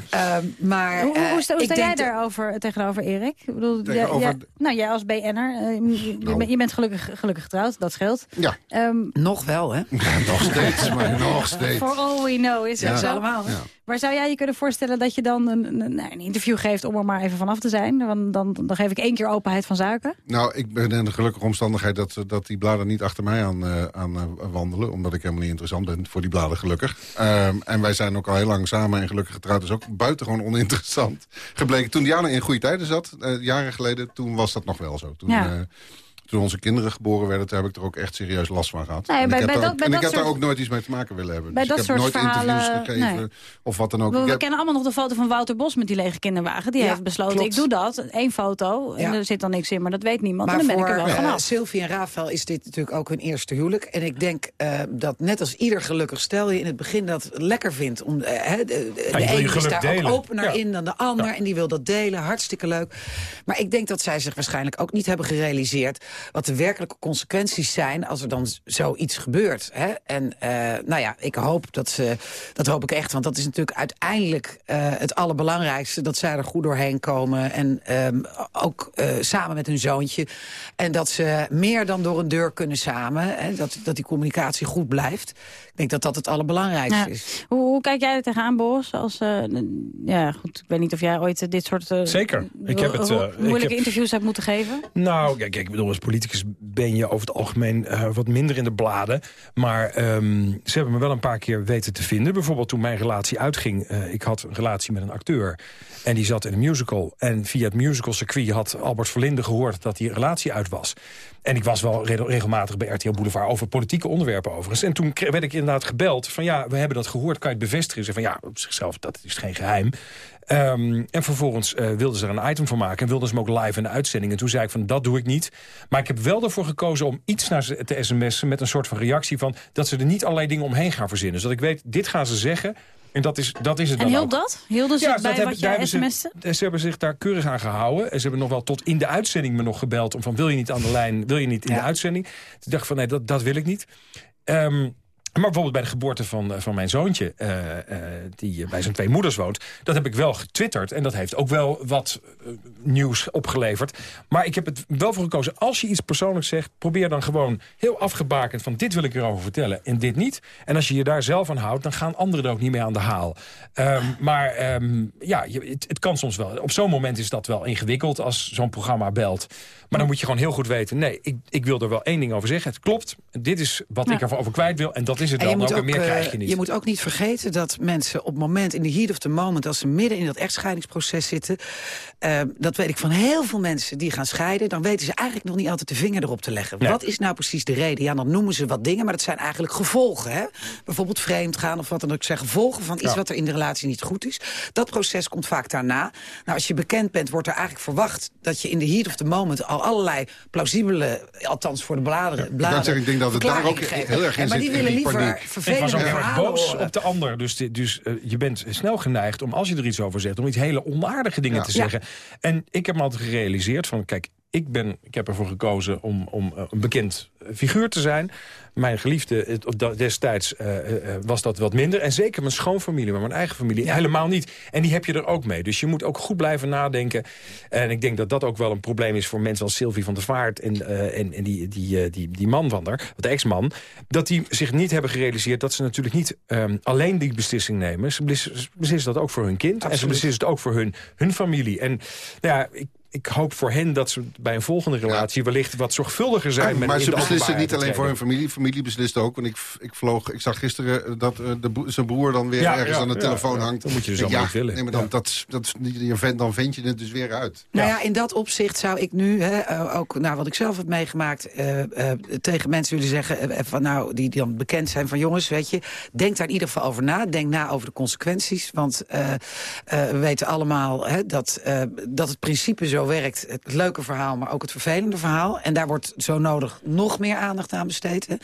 Ehm, maar, Hoe, hoe, eh, hoe sta ik jij daarover, tegenover Erik? Ik bedoel, Tegenover- jij- jij- nou, jij als BN'er, eh, je, Nou. bent- je bent gelukkig, gelukkig getrouwd, dat scheelt. Ja. Ehm, Nog wel, hè? nog steeds, maar nog steeds. For all we know is Ja. het zo. allemaal? Ja. Maar zou jij je kunnen voorstellen dat je dan een, een, een interview geeft om er maar even vanaf te zijn? Want dan, dan geef ik één keer openheid van zaken. Nou, ik ben in de gelukkige omstandigheid dat, dat die bladen niet achter mij aan, eh, aan eh, wandelen. Omdat ik helemaal niet interessant ben voor die bladen, gelukkig. Ehm, en wij zijn ook al heel lang samen en gelukkig getrouwd. Dus ook buitengewoon oninteressant gebleken. Toen Diana in goede tijden zat, eh, jaren geleden, toen was dat nog wel zo. Toen, Ja. Toen onze kinderen geboren werden, toen heb ik er ook echt serieus last van gehad. Nee, en bij- ik heb, bij daar dat- ook, bij en ik dat heb daar ook nooit iets mee te maken willen hebben. Bij dus dat ik heb soort nooit interviews verhalen, gegeven nee. of wat dan ook. We, Ik we heb- kennen allemaal nog de foto van Wouter Bos met die lege kinderwagen. Die Ja, heeft besloten, klopt. ik doe dat. Eén foto, en Ja. er zit dan niks in, maar dat weet niemand. Maar en dan ben voor ik er wel vanaf. Sylvie en Rafael is dit natuurlijk ook hun eerste huwelijk. En ik denk eh, dat net als ieder gelukkig stel je in het begin dat lekker vindt. Om, eh, hè, de de, ene is daar delen. ook opener Ja. in dan de ander. En die wil dat delen, hartstikke leuk. Maar ik denk dat zij zich waarschijnlijk ook niet hebben gerealiseerd... wat de werkelijke consequenties zijn als er dan zoiets gebeurt. Hè? En eh, nou ja, ik hoop dat ze... dat hoop ik echt, want dat is natuurlijk uiteindelijk eh, het allerbelangrijkste... dat zij er goed doorheen komen. En ehm, ook eh, samen met hun zoontje. En dat ze meer dan door een deur kunnen samen. Hè? Dat, dat die communicatie goed blijft. Ik denk dat dat het allerbelangrijkste Ja. is. Hoe, hoe kijk jij er tegenaan, Boris? Als, eh, ja, goed, ik weet niet of jij ooit dit soort eh, Zeker. Ik heb het, ik moeilijke heb- interviews hebt moeten geven. Nou, kijk, ik bedoel, als politicus ben je over het algemeen eh, wat minder in de bladen. Maar ehm, ze hebben me wel een paar keer weten te vinden. Bijvoorbeeld toen mijn relatie uitging. eh, ik had een relatie met een acteur. En die zat in een musical. En via het musicalcircuit had Albert Verlinde gehoord dat die relatie uit was. En ik was wel re- regelmatig bij RTL Boulevard over politieke onderwerpen overigens. En toen werd ik inderdaad gebeld van ja, we hebben dat gehoord, kan je het bevestigen? Ze van ja, op zichzelf, dat is geen geheim. Ehm, en vervolgens eh, wilden ze er een item van maken en wilden ze hem ook live in de uitzending. En toen zei ik van dat doe ik niet. Maar ik heb wel ervoor gekozen om iets naar ze te sms'en met een soort van reactie van dat ze er niet allerlei dingen omheen gaan verzinnen. Zodat ik weet, dit gaan ze zeggen. En dat is, dat is het En dan hielp ook. dat? Hielden ze Ja, bij hebben- wat jij hebben ze- sms'te? Ze hebben zich daar keurig aan gehouden. En ze hebben nog wel tot in de uitzending me nog gebeld... om van wil je niet aan de lijn, wil je niet in de uitzending? Toen dacht ik van nee, dat, dat wil ik niet. Ehm, maar bijvoorbeeld bij de geboorte van, eh, van mijn zoontje... eh, eh, die bij zijn twee moeders woont... dat heb ik wel getwitterd. En dat heeft ook wel wat nieuws opgeleverd. Maar ik heb het wel voor gekozen. Als je iets persoonlijks zegt... probeer dan gewoon heel afgebakend van... dit wil ik erover vertellen en dit niet. En als je je daar zelf aan houdt... dan gaan anderen er ook niet mee aan de haal. Ehm, maar ehm, ja, je, het, het kan soms wel. Op zo'n moment is dat wel ingewikkeld als zo'n programma belt. Maar dan moet je gewoon heel goed weten... nee, ik, ik wil er wel één ding over zeggen. Het klopt. Dit is wat Ja. ik ervan over kwijt wil. En dat is het En je dan. moet, Ook, ook, en meer eh, krijg je niet. je moet ook niet vergeten dat mensen op het moment, in de heat of the moment... als ze midden in dat echtscheidingsproces zitten... eh, dat weet ik van heel veel mensen die gaan scheiden... dan weten ze eigenlijk nog niet altijd de vinger erop te leggen. Nee. Wat is nou precies de reden? Ja, dan noemen ze wat dingen, maar dat zijn eigenlijk gevolgen. Hè? Bijvoorbeeld vreemd gaan of wat dan ook. zijn gevolgen van iets Ja. wat er in de relatie niet goed is. Dat proces komt vaak daarna. Nou, als je bekend bent, wordt er eigenlijk verwacht... dat je in de heat of the moment al allerlei plausibele... althans voor de bladeren, bladen zeggen, ik denk dat het daar ook heel erg in geven. Maar zit, die in willen paniek. Ik vervelende was ook heel erg boos horen. op de ander. Dus, dus eh, je bent snel geneigd om, als je er iets over zegt... om iets hele onaardige dingen Ja. te Ja. zeggen. En ik heb me altijd gerealiseerd van... kijk, ik, ben, ik heb ervoor gekozen om, om eh, een bekend figuur te zijn. Mijn geliefde, het- destijds eh, eh, was dat wat minder. En zeker mijn schoonfamilie, maar mijn eigen familie helemaal niet. En die heb je er ook mee. Dus je moet ook goed blijven nadenken. En ik denk dat dat ook wel een probleem is voor mensen als Sylvie van der Vaart... en, en, en die, die, die, die man van haar, de ex-man... dat die zich niet hebben gerealiseerd dat ze natuurlijk niet ehm, alleen die beslissing nemen. Ze beslissen, dat ook voor hun kind. En ze beslissen het ook voor hun, hun familie. En nou ja, ik, ik hoop voor hen dat ze bij een volgende relatie... wellicht wat zorgvuldiger zijn. met maar in ze de beslissen niet alleen voor hun familie. Familie beslist ook. Want ik, ik, vloog, ik zag gisteren eh, dat eh, de zijn broer dan weer Ja, ergens ja, aan de ja, telefoon ja. hangt. Dan moet je dus ja, allemaal niet willen. Nee, maar dan, Ja. dat, dat, je vent, dan vind je het dus weer uit. Nou ja, in dat opzicht zou ik nu, hè, eh, ook naar wat ik zelf heb meegemaakt... eh, eh, tegen mensen willen zeggen, van, nou, die, die dan bekend zijn van... jongens, weet je, denk daar in ieder geval over na. Denk na over de consequenties. Want eh, eh, we weten allemaal hè, dat, eh, dat het principe zo werkt. Het leuke verhaal, maar ook het vervelende verhaal. En daar wordt zo nodig nog meer aandacht aan besteed. Hè.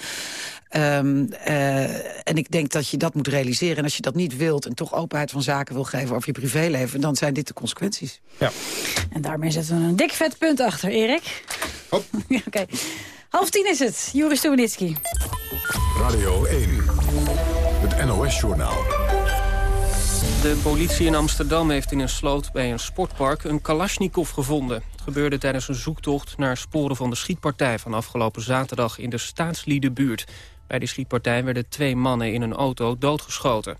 Ehm, eh, en ik denk dat je dat moet realiseren. En als je dat niet wilt en toch openheid van zaken wil geven over je privéleven... dan zijn dit de consequenties. Ja. En daarmee zetten we een dik vet punt achter, Erik. Ja, Oké. Half tien is het. Joris Stubenitski. Radio 1, het NOS-journaal. De politie in Amsterdam heeft in een sloot bij een sportpark een Kalashnikov gevonden. Het gebeurde tijdens een zoektocht naar sporen van de schietpartij van afgelopen zaterdag in de staatsliedenbuurt. Bij die schietpartij werden twee mannen in een auto doodgeschoten.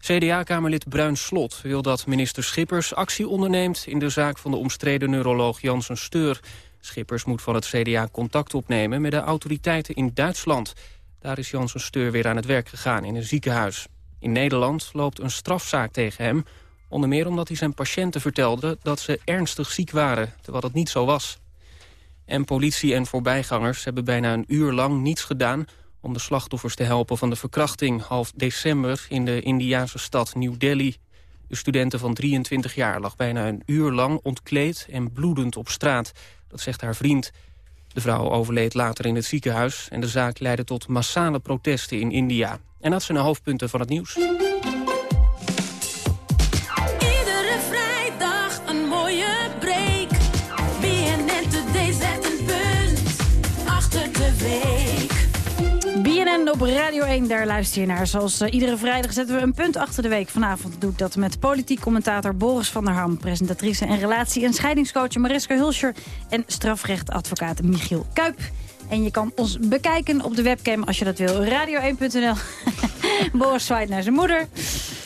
CDA-kamerlid Bruin Slot wil dat minister Schippers actie onderneemt... in de zaak van de omstreden neuroloog Janssen Steur. Schippers moet van het CDA contact opnemen met de autoriteiten in Duitsland. Daar is Janssen Steur weer aan het werk gegaan in een ziekenhuis. In Nederland loopt een strafzaak tegen hem... onder meer omdat hij zijn patiënten vertelde dat ze ernstig ziek waren... terwijl dat niet zo was. En politie en voorbijgangers hebben bijna een uur lang niets gedaan om de slachtoffers te helpen van de verkrachting half december in de Indiaanse stad New Delhi. De studente van 23 jaar lag bijna een uur lang ontkleed en bloedend op straat. Dat zegt haar vriend. De vrouw overleed later in het ziekenhuis en de zaak leidde tot massale protesten in India. En dat zijn de hoofdpunten van het nieuws. Op Radio 1, daar luister je naar. Zoals eh, iedere vrijdag zetten we een punt achter de week. Vanavond doe ik dat met politiek commentator Boris van der Ham... presentatrice en relatie- en scheidingscoach Mariska Hulscher... en strafrechtadvocaat Michiel Kuip. En je kan ons bekijken op de webcam als je dat wil. Radio1.nl. Boris zwaait naar zijn moeder.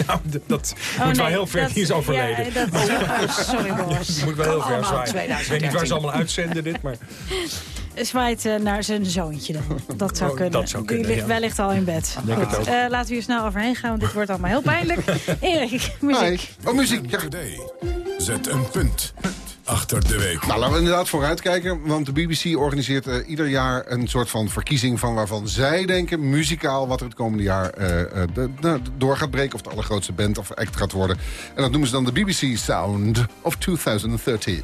Nou, dat Oh, moet wel heel ver. Die is overleden. ja, dat- oh, sorry, Boris. moet wel heel ver zwaaien. Ik weet niet waar ze allemaal uitzenden dit, maar... Zwaait eh, naar zijn zoontje dan. Dat zou Oh, kunnen. dat zou Die ligt ja. wellicht al in bed. Denk het Goed, ook. eh, laten we hier snel overheen gaan, want dit wordt allemaal heel pijnlijk. Erik, muziek. Oh, muziek. Ja. Zet een punt achter de week. Nou, laten we inderdaad vooruitkijken. Want de BBC organiseert eh, ieder jaar een soort van verkiezing... van waarvan zij denken, muzikaal, wat er het komende jaar eh, eh, de- nou, door gaat breken... of de allergrootste band of act gaat worden. En dat noemen ze dan de BBC Sound of 2013.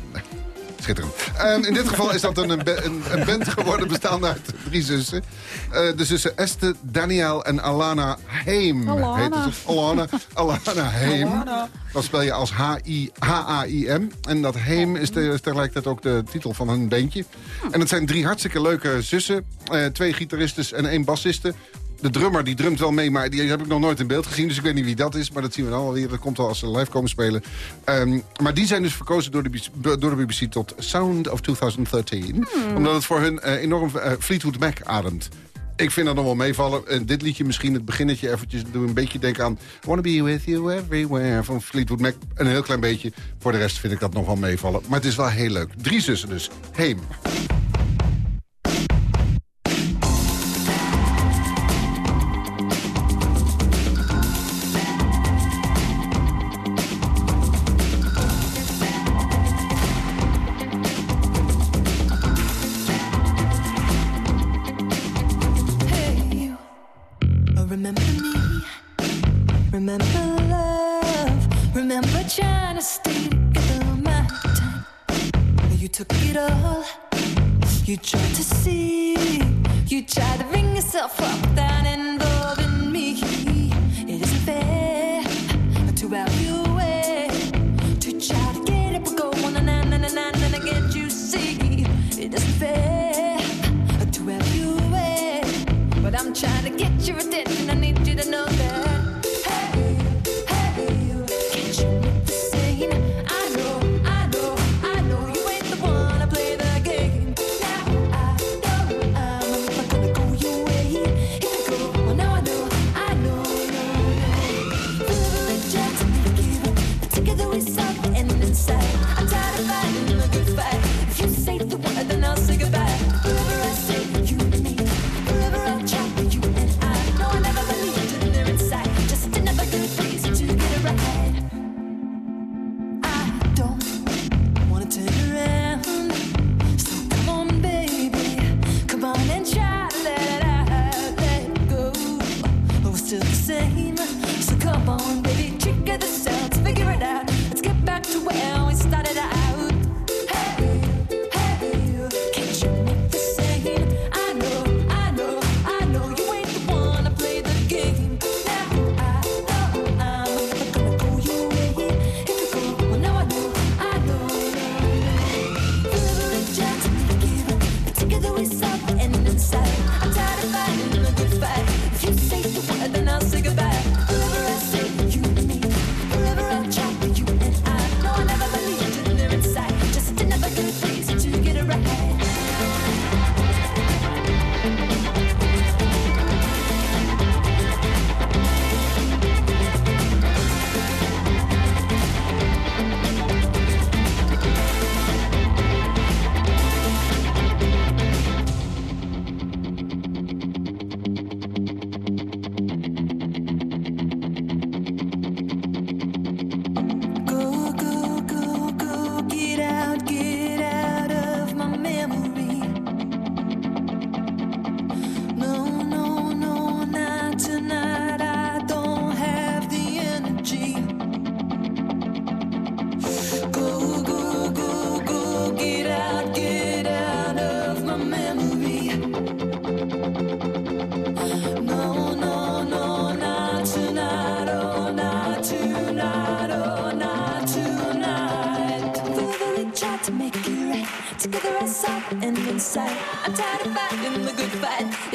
Schitterend. En in dit geval is dat een, een, een, band geworden bestaande uit drie zussen. Eh, de zussen Esther, Daniel en Alana Heim. Alana. Heette ze. Alana, Alana. Alana. Dat spel je als H-A-I-M. En dat is, te- is tegelijkertijd ook de titel van hun bandje. En het zijn drie hartstikke leuke zussen. Eh, twee gitaristen en één bassiste. De drummer die drumt wel mee, maar die heb ik nog nooit in beeld gezien. Dus ik weet niet wie dat is, maar dat zien we dan alweer. Dat komt al als ze live komen spelen. Ehm, maar die zijn dus verkozen door de, BBC door de BBC tot Sound of 2013. Omdat het voor hun eh, enorm eh, Fleetwood Mac ademt. Ik vind dat nog wel meevallen. En dit liedje misschien, het beginnetje eventjes... doe een beetje denken aan... Wanna be with you everywhere van Fleetwood Mac. Een heel klein beetje. Voor de rest vind ik dat nog wel meevallen. Maar het is wel heel leuk. Drie zussen dus. Heem.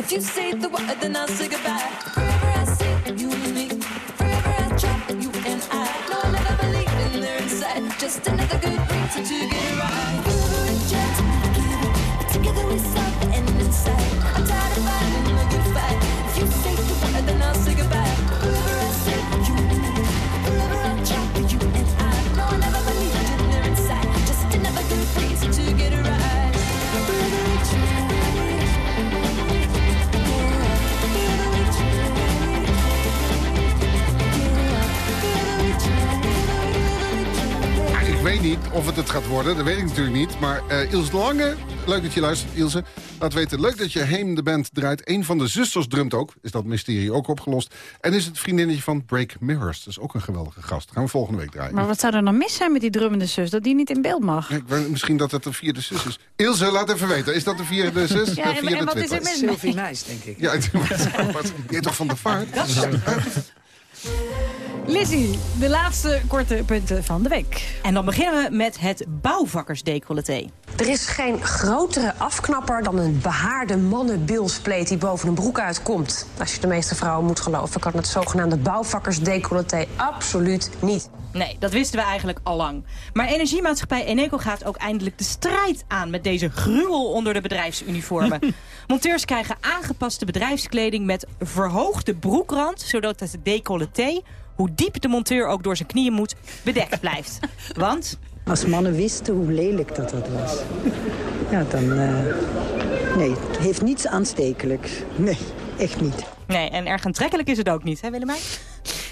If you say the word, then I'll say goodbye. Natuurlijk niet. Maar eh Ilse de Lange, leuk dat je luistert, Ilse. Laat weten, leuk dat je Heem de band draait. Een van de zusters drumt ook, is dat mysterie ook opgelost. En is het vriendinnetje van Break Mirrors. Dat is ook een geweldige gast. gaan we volgende week draaien. Maar wat zou er dan mis zijn met die drummende zus? Dat die niet in beeld mag? Ik weet misschien dat het de vierde zus is. Ilse, laat even weten. Is dat de vierde zus? Ja, De en- vierde en wat is er Twitter? mis Sylvie Meis, denk ik. Ja, het- wat- je toch van de vaart? Lizzie, de laatste korte punten van de week. En dan beginnen we met het bouwvakkersdecolleté. Er is geen grotere afknapper dan een behaarde mannenbilspleet die boven een broek uitkomt. Als je de meeste vrouwen moet geloven, kan het zogenaamde bouwvakkersdecolleté absoluut niet. Nee, dat wisten we eigenlijk al lang. Maar energiemaatschappij Eneco gaat ook eindelijk de strijd aan... met deze gruwel onder de bedrijfsuniformen. Monteurs krijgen aangepaste bedrijfskleding met verhoogde broekrand... zodat het decolleté, hoe diep de monteur ook door zijn knieën moet, bedekt blijft. Want... Als mannen wisten hoe lelijk dat dat was. Ja, dan... eh, nee, het heeft niets aanstekelijks. Nee, echt niet. Nee, en erg aantrekkelijk is het ook niet, hè Willemijn?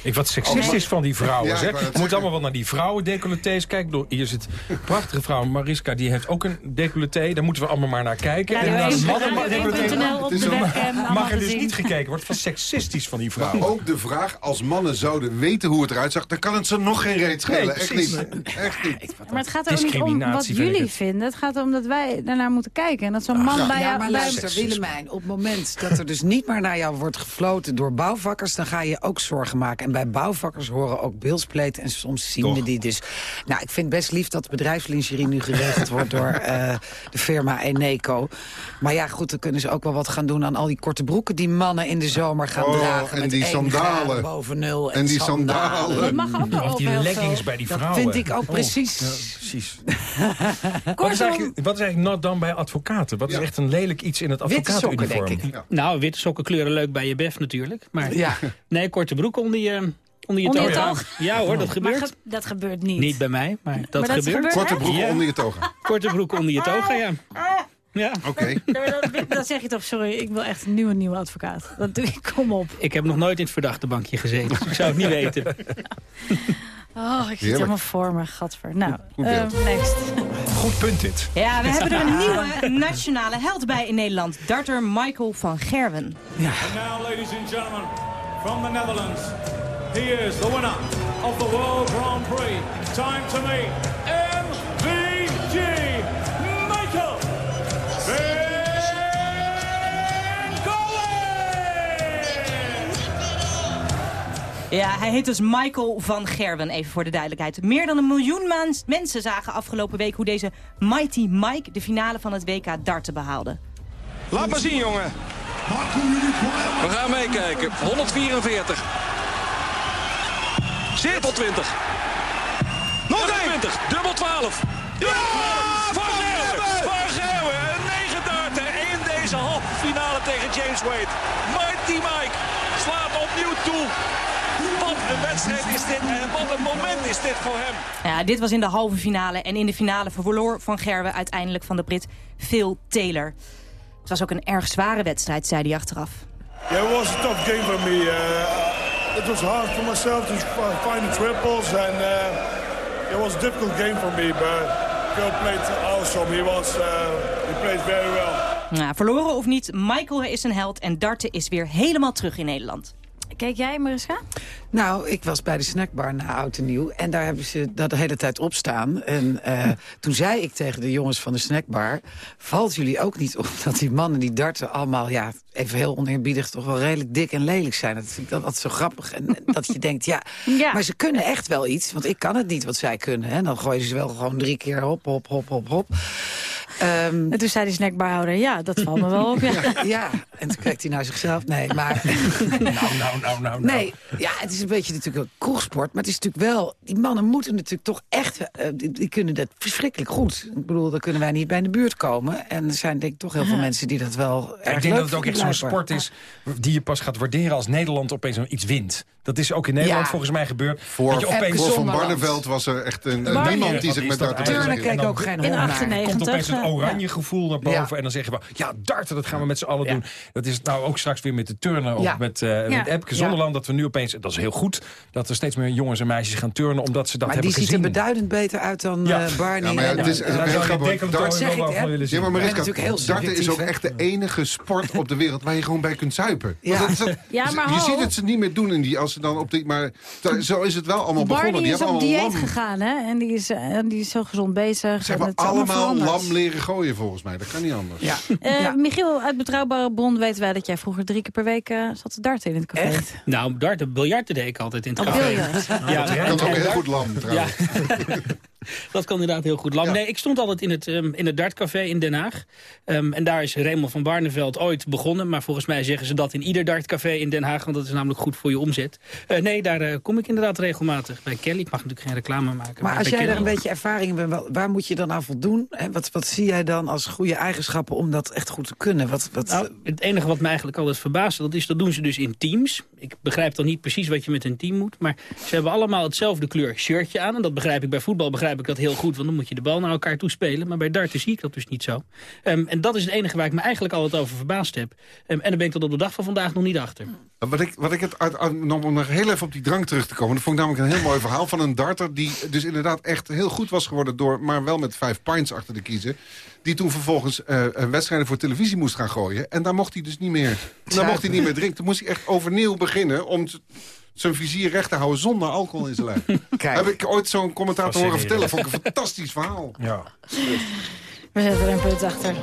Ik wat seksistisch van die vrouwen, Ja, zeg. Je moet allemaal wel naar die vrouwen decolletés kijken. Door- Hier zit een prachtige vrouw, Mariska, die heeft ook een decolleté. Daar moeten we allemaal maar naar kijken. En naar 1, de mannen Radio decolleté 1.nl op Het is de webcam. allemaal mag er dus niet gekeken worden. Van seksistisch van die Maar vrouwen. ook de vraag, als mannen zouden weten hoe het eruit zag... dan kan het ze nog geen reet schelen. Nee, Echt niet. Echt niet. Maar het gaat er ook niet om wat jullie vinden. Het gaat erom dat wij daarnaar moeten kijken. En dat zo'n man bij jou... maar bij- luister, Willemijn, op het moment dat er dus niet meer naar jou wordt gefloten door bouwvakkers, dan ga je ook zorgen maken. En bij bouwvakkers horen ook beeldspleten en soms zien we die dus. Nou, ik vind het best lief dat bedrijfslingerie nu geregeld wordt door eh, de firma Eneco. Maar ja, goed, dan kunnen ze ook wel wat gaan doen aan al die korte broeken die mannen in de zomer gaan Oh, dragen. en met die sandalen. boven nul. En, En die sandalen. Dat mag ook wel Of die leggings bij die Dat vrouwen. vind ik ook Oh, precies. ja, precies. wat, is eigenlijk, wat is eigenlijk not dan bij advocaten? Wat is echt een lelijk iets in het Witte sokken, advocatenuniform? denk ik. Nou, witte sokken kleuren leuk bij je bef natuurlijk. Maar Ja. nee, korte broek onder je, onder je Onder je toga. toog? Ja hoor, dat Maar gebeurt. ge- dat gebeurt niet. Niet bij mij, maar dat, Maar dat gebeurt. gebeurt Korte Ja. onder je toga. Korte broek onder je toga, ja. Ja. Oké. Ja, maar Dan, dan zeg je toch, sorry, ik wil echt een nieuwe, nieuwe advocaat. Dat doe ik, kom op. Ik heb nog nooit in het verdachte bankje gezeten, dus ik zou het niet weten. Oh, ik zit Heerlijk. helemaal voor me, gadver. Nou, Goed eh, next. Goed punt dit. Ja, we hebben er een nieuwe nationale held bij in Nederland. Darter Michael van Gerwen. And now, ladies and gentlemen, from the Netherlands, he is the winner of the World Grand Prix. Time to meet MVG Michael Ja, hij heet dus Michael van Gerwen, even voor de duidelijkheid. Meer dan een miljoen mensen zagen afgelopen week hoe deze Mighty Mike de finale van het WK darten behaalde. Laat maar zien, jongen. We gaan meekijken. 144. Zit. Dubbel 20. Nog 20. Dubbel 12. Ja! Van Gerwen! Van Gerwen! Een 9 darten in deze halve finale tegen James Wade. Mighty Mike slaat opnieuw toe. Wat een wedstrijd is dit en wat een moment is dit voor hem. Ja, dit was in de halve finale en in de finale verloor Van Gerwen uiteindelijk van de Brit Phil Taylor. Het was ook een erg zware wedstrijd, zei hij achteraf. Yeah, it was a tough game for me. Uh, it was hard for myself to f- find the triples, and uh, it was a difficult game for me. But Phil played awesome. He was, uh, he played very well. Nou, verloren of niet, Michael is een held en darten is weer helemaal terug in Nederland. Kijk jij, Mariska? Nou, ik was bij de snackbar na Oud en Nieuw. En daar hebben ze dat de hele tijd op staan. En eh, toen zei ik tegen de jongens van de snackbar... valt jullie ook niet op dat die mannen die darten allemaal... ja, even heel oneerbiedig, toch wel redelijk dik en lelijk zijn. Dat vind ik dat altijd zo grappig. En dat je denkt, ja, Ja. maar ze kunnen echt wel iets. Want ik kan het niet wat zij kunnen. Hè. Dan gooien ze wel gewoon drie keer hop, hop, hop, hop, hop. Ehm, En toen zei die snackbarhouder, ja, dat valt me wel op. Ja. ja, en toen kijkt hij naar zichzelf. Nee, maar... nou, nou, nou, nou. Nee, ja, het is een beetje natuurlijk een kroegsport. Maar het is natuurlijk wel... Die mannen moeten natuurlijk toch echt... eh, die, die kunnen dat verschrikkelijk goed. Ik bedoel, daar kunnen wij niet bij in de buurt komen. En er zijn denk ik toch heel veel mensen die dat wel erg Ik denk dat het ook echt zo'n sport is die je pas gaat waarderen als Nederland opeens iets wint. Dat is ook in Nederland Ja. volgens mij gebeurd. Voor, Dat je opeens voor Van Barneveld was er echt een, niemand die zich met eigenlijk? bezig En dan- geen In hond naar. 98. Eh, oranje ja. gevoel naar boven. En dan zeggen we, ja, darten, dat gaan we met z'n allen doen. Dat is nou ook straks weer met de turnen of Ja. met, eh Ja. met Epke Ja. Zonderland. Dat we nu opeens, dat is heel goed, dat er steeds meer jongens en meisjes gaan turnen. Omdat ze dat Maar die hebben ziet er gezien. beduidend beter uit dan Ja. eh, Barney. Ja, maar het is en- heel Daar zou je grappig. Ja, maar Mariska, darten is ook echt de enige sport op de wereld waar je gewoon bij kunt zuipen. Ja. Want dat is- Ja, maar je ziet het ze niet meer doen in die, als ze dan op die, maar zo is het wel allemaal begonnen. Barney Die is op dieet lam, gegaan, hè? En die is, eh, en die is zo gezond bezig. ze en hebben het allemaal lam leren gooien volgens mij. Dat kan niet anders. Ja. Eh, Michiel, uit Betrouwbare Bron weten wij dat jij vroeger drie keer per week eh, zat te darten in het café. Echt? Nou, darten, biljarten deed ik altijd in het Oh, café. biljart. Ja, Dat kan ook heel goed lam trouwens. Dat kan inderdaad heel goed. Lam. Ja. Nee, ik stond altijd in het, ehm, in het dartcafé in Den Haag. Ehm, en daar is Raymond van Barneveld ooit begonnen. Maar volgens mij zeggen ze dat in ieder dartcafé in Den Haag. Want dat is namelijk goed voor je omzet. Eh, nee, daar eh, kom ik inderdaad regelmatig. Bij Kelly. Ik mag natuurlijk geen reclame maken. Maar als jij daar een beetje ervaring in bent, waar moet je dan aan voldoen? Hè, wat, wat zie jij dan als goede eigenschappen om dat echt goed te kunnen? Wat, wat, Nou, het enige wat me eigenlijk altijd verbaast, dat is dat doen ze dus in teams. Ik begrijp dan niet precies wat je met een team moet. Maar ze hebben allemaal hetzelfde kleur shirtje aan. En dat begrijp ik bij voetbal begrijp ik dat heel goed. Want dan moet je de bal naar elkaar toespelen. Maar bij darten zie ik dat dus niet zo. Ehm, en dat is het enige waar ik me eigenlijk altijd over verbaasd heb. Ehm, en daar ben ik tot op de dag van vandaag nog niet achter. Wat ik, wat ik het uit, om nog heel even op die drank terug te komen. Dat vond ik namelijk een heel mooi verhaal van een darter... die dus inderdaad echt heel goed was geworden... door maar wel met vijf pints achter de kiezen. Die toen vervolgens eh, eh, wedstrijden voor televisie moest gaan gooien. En daar mocht hij dus niet meer, daar mocht hij niet meer drinken. Toen moest hij echt overnieuw beginnen... om t- zijn vizier recht te houden zonder alcohol in zijn lijf. Kijk. Heb ik ooit zo'n commentator horen vertellen. Vond ik een fantastisch verhaal. Ja. We zetten er een punt achter.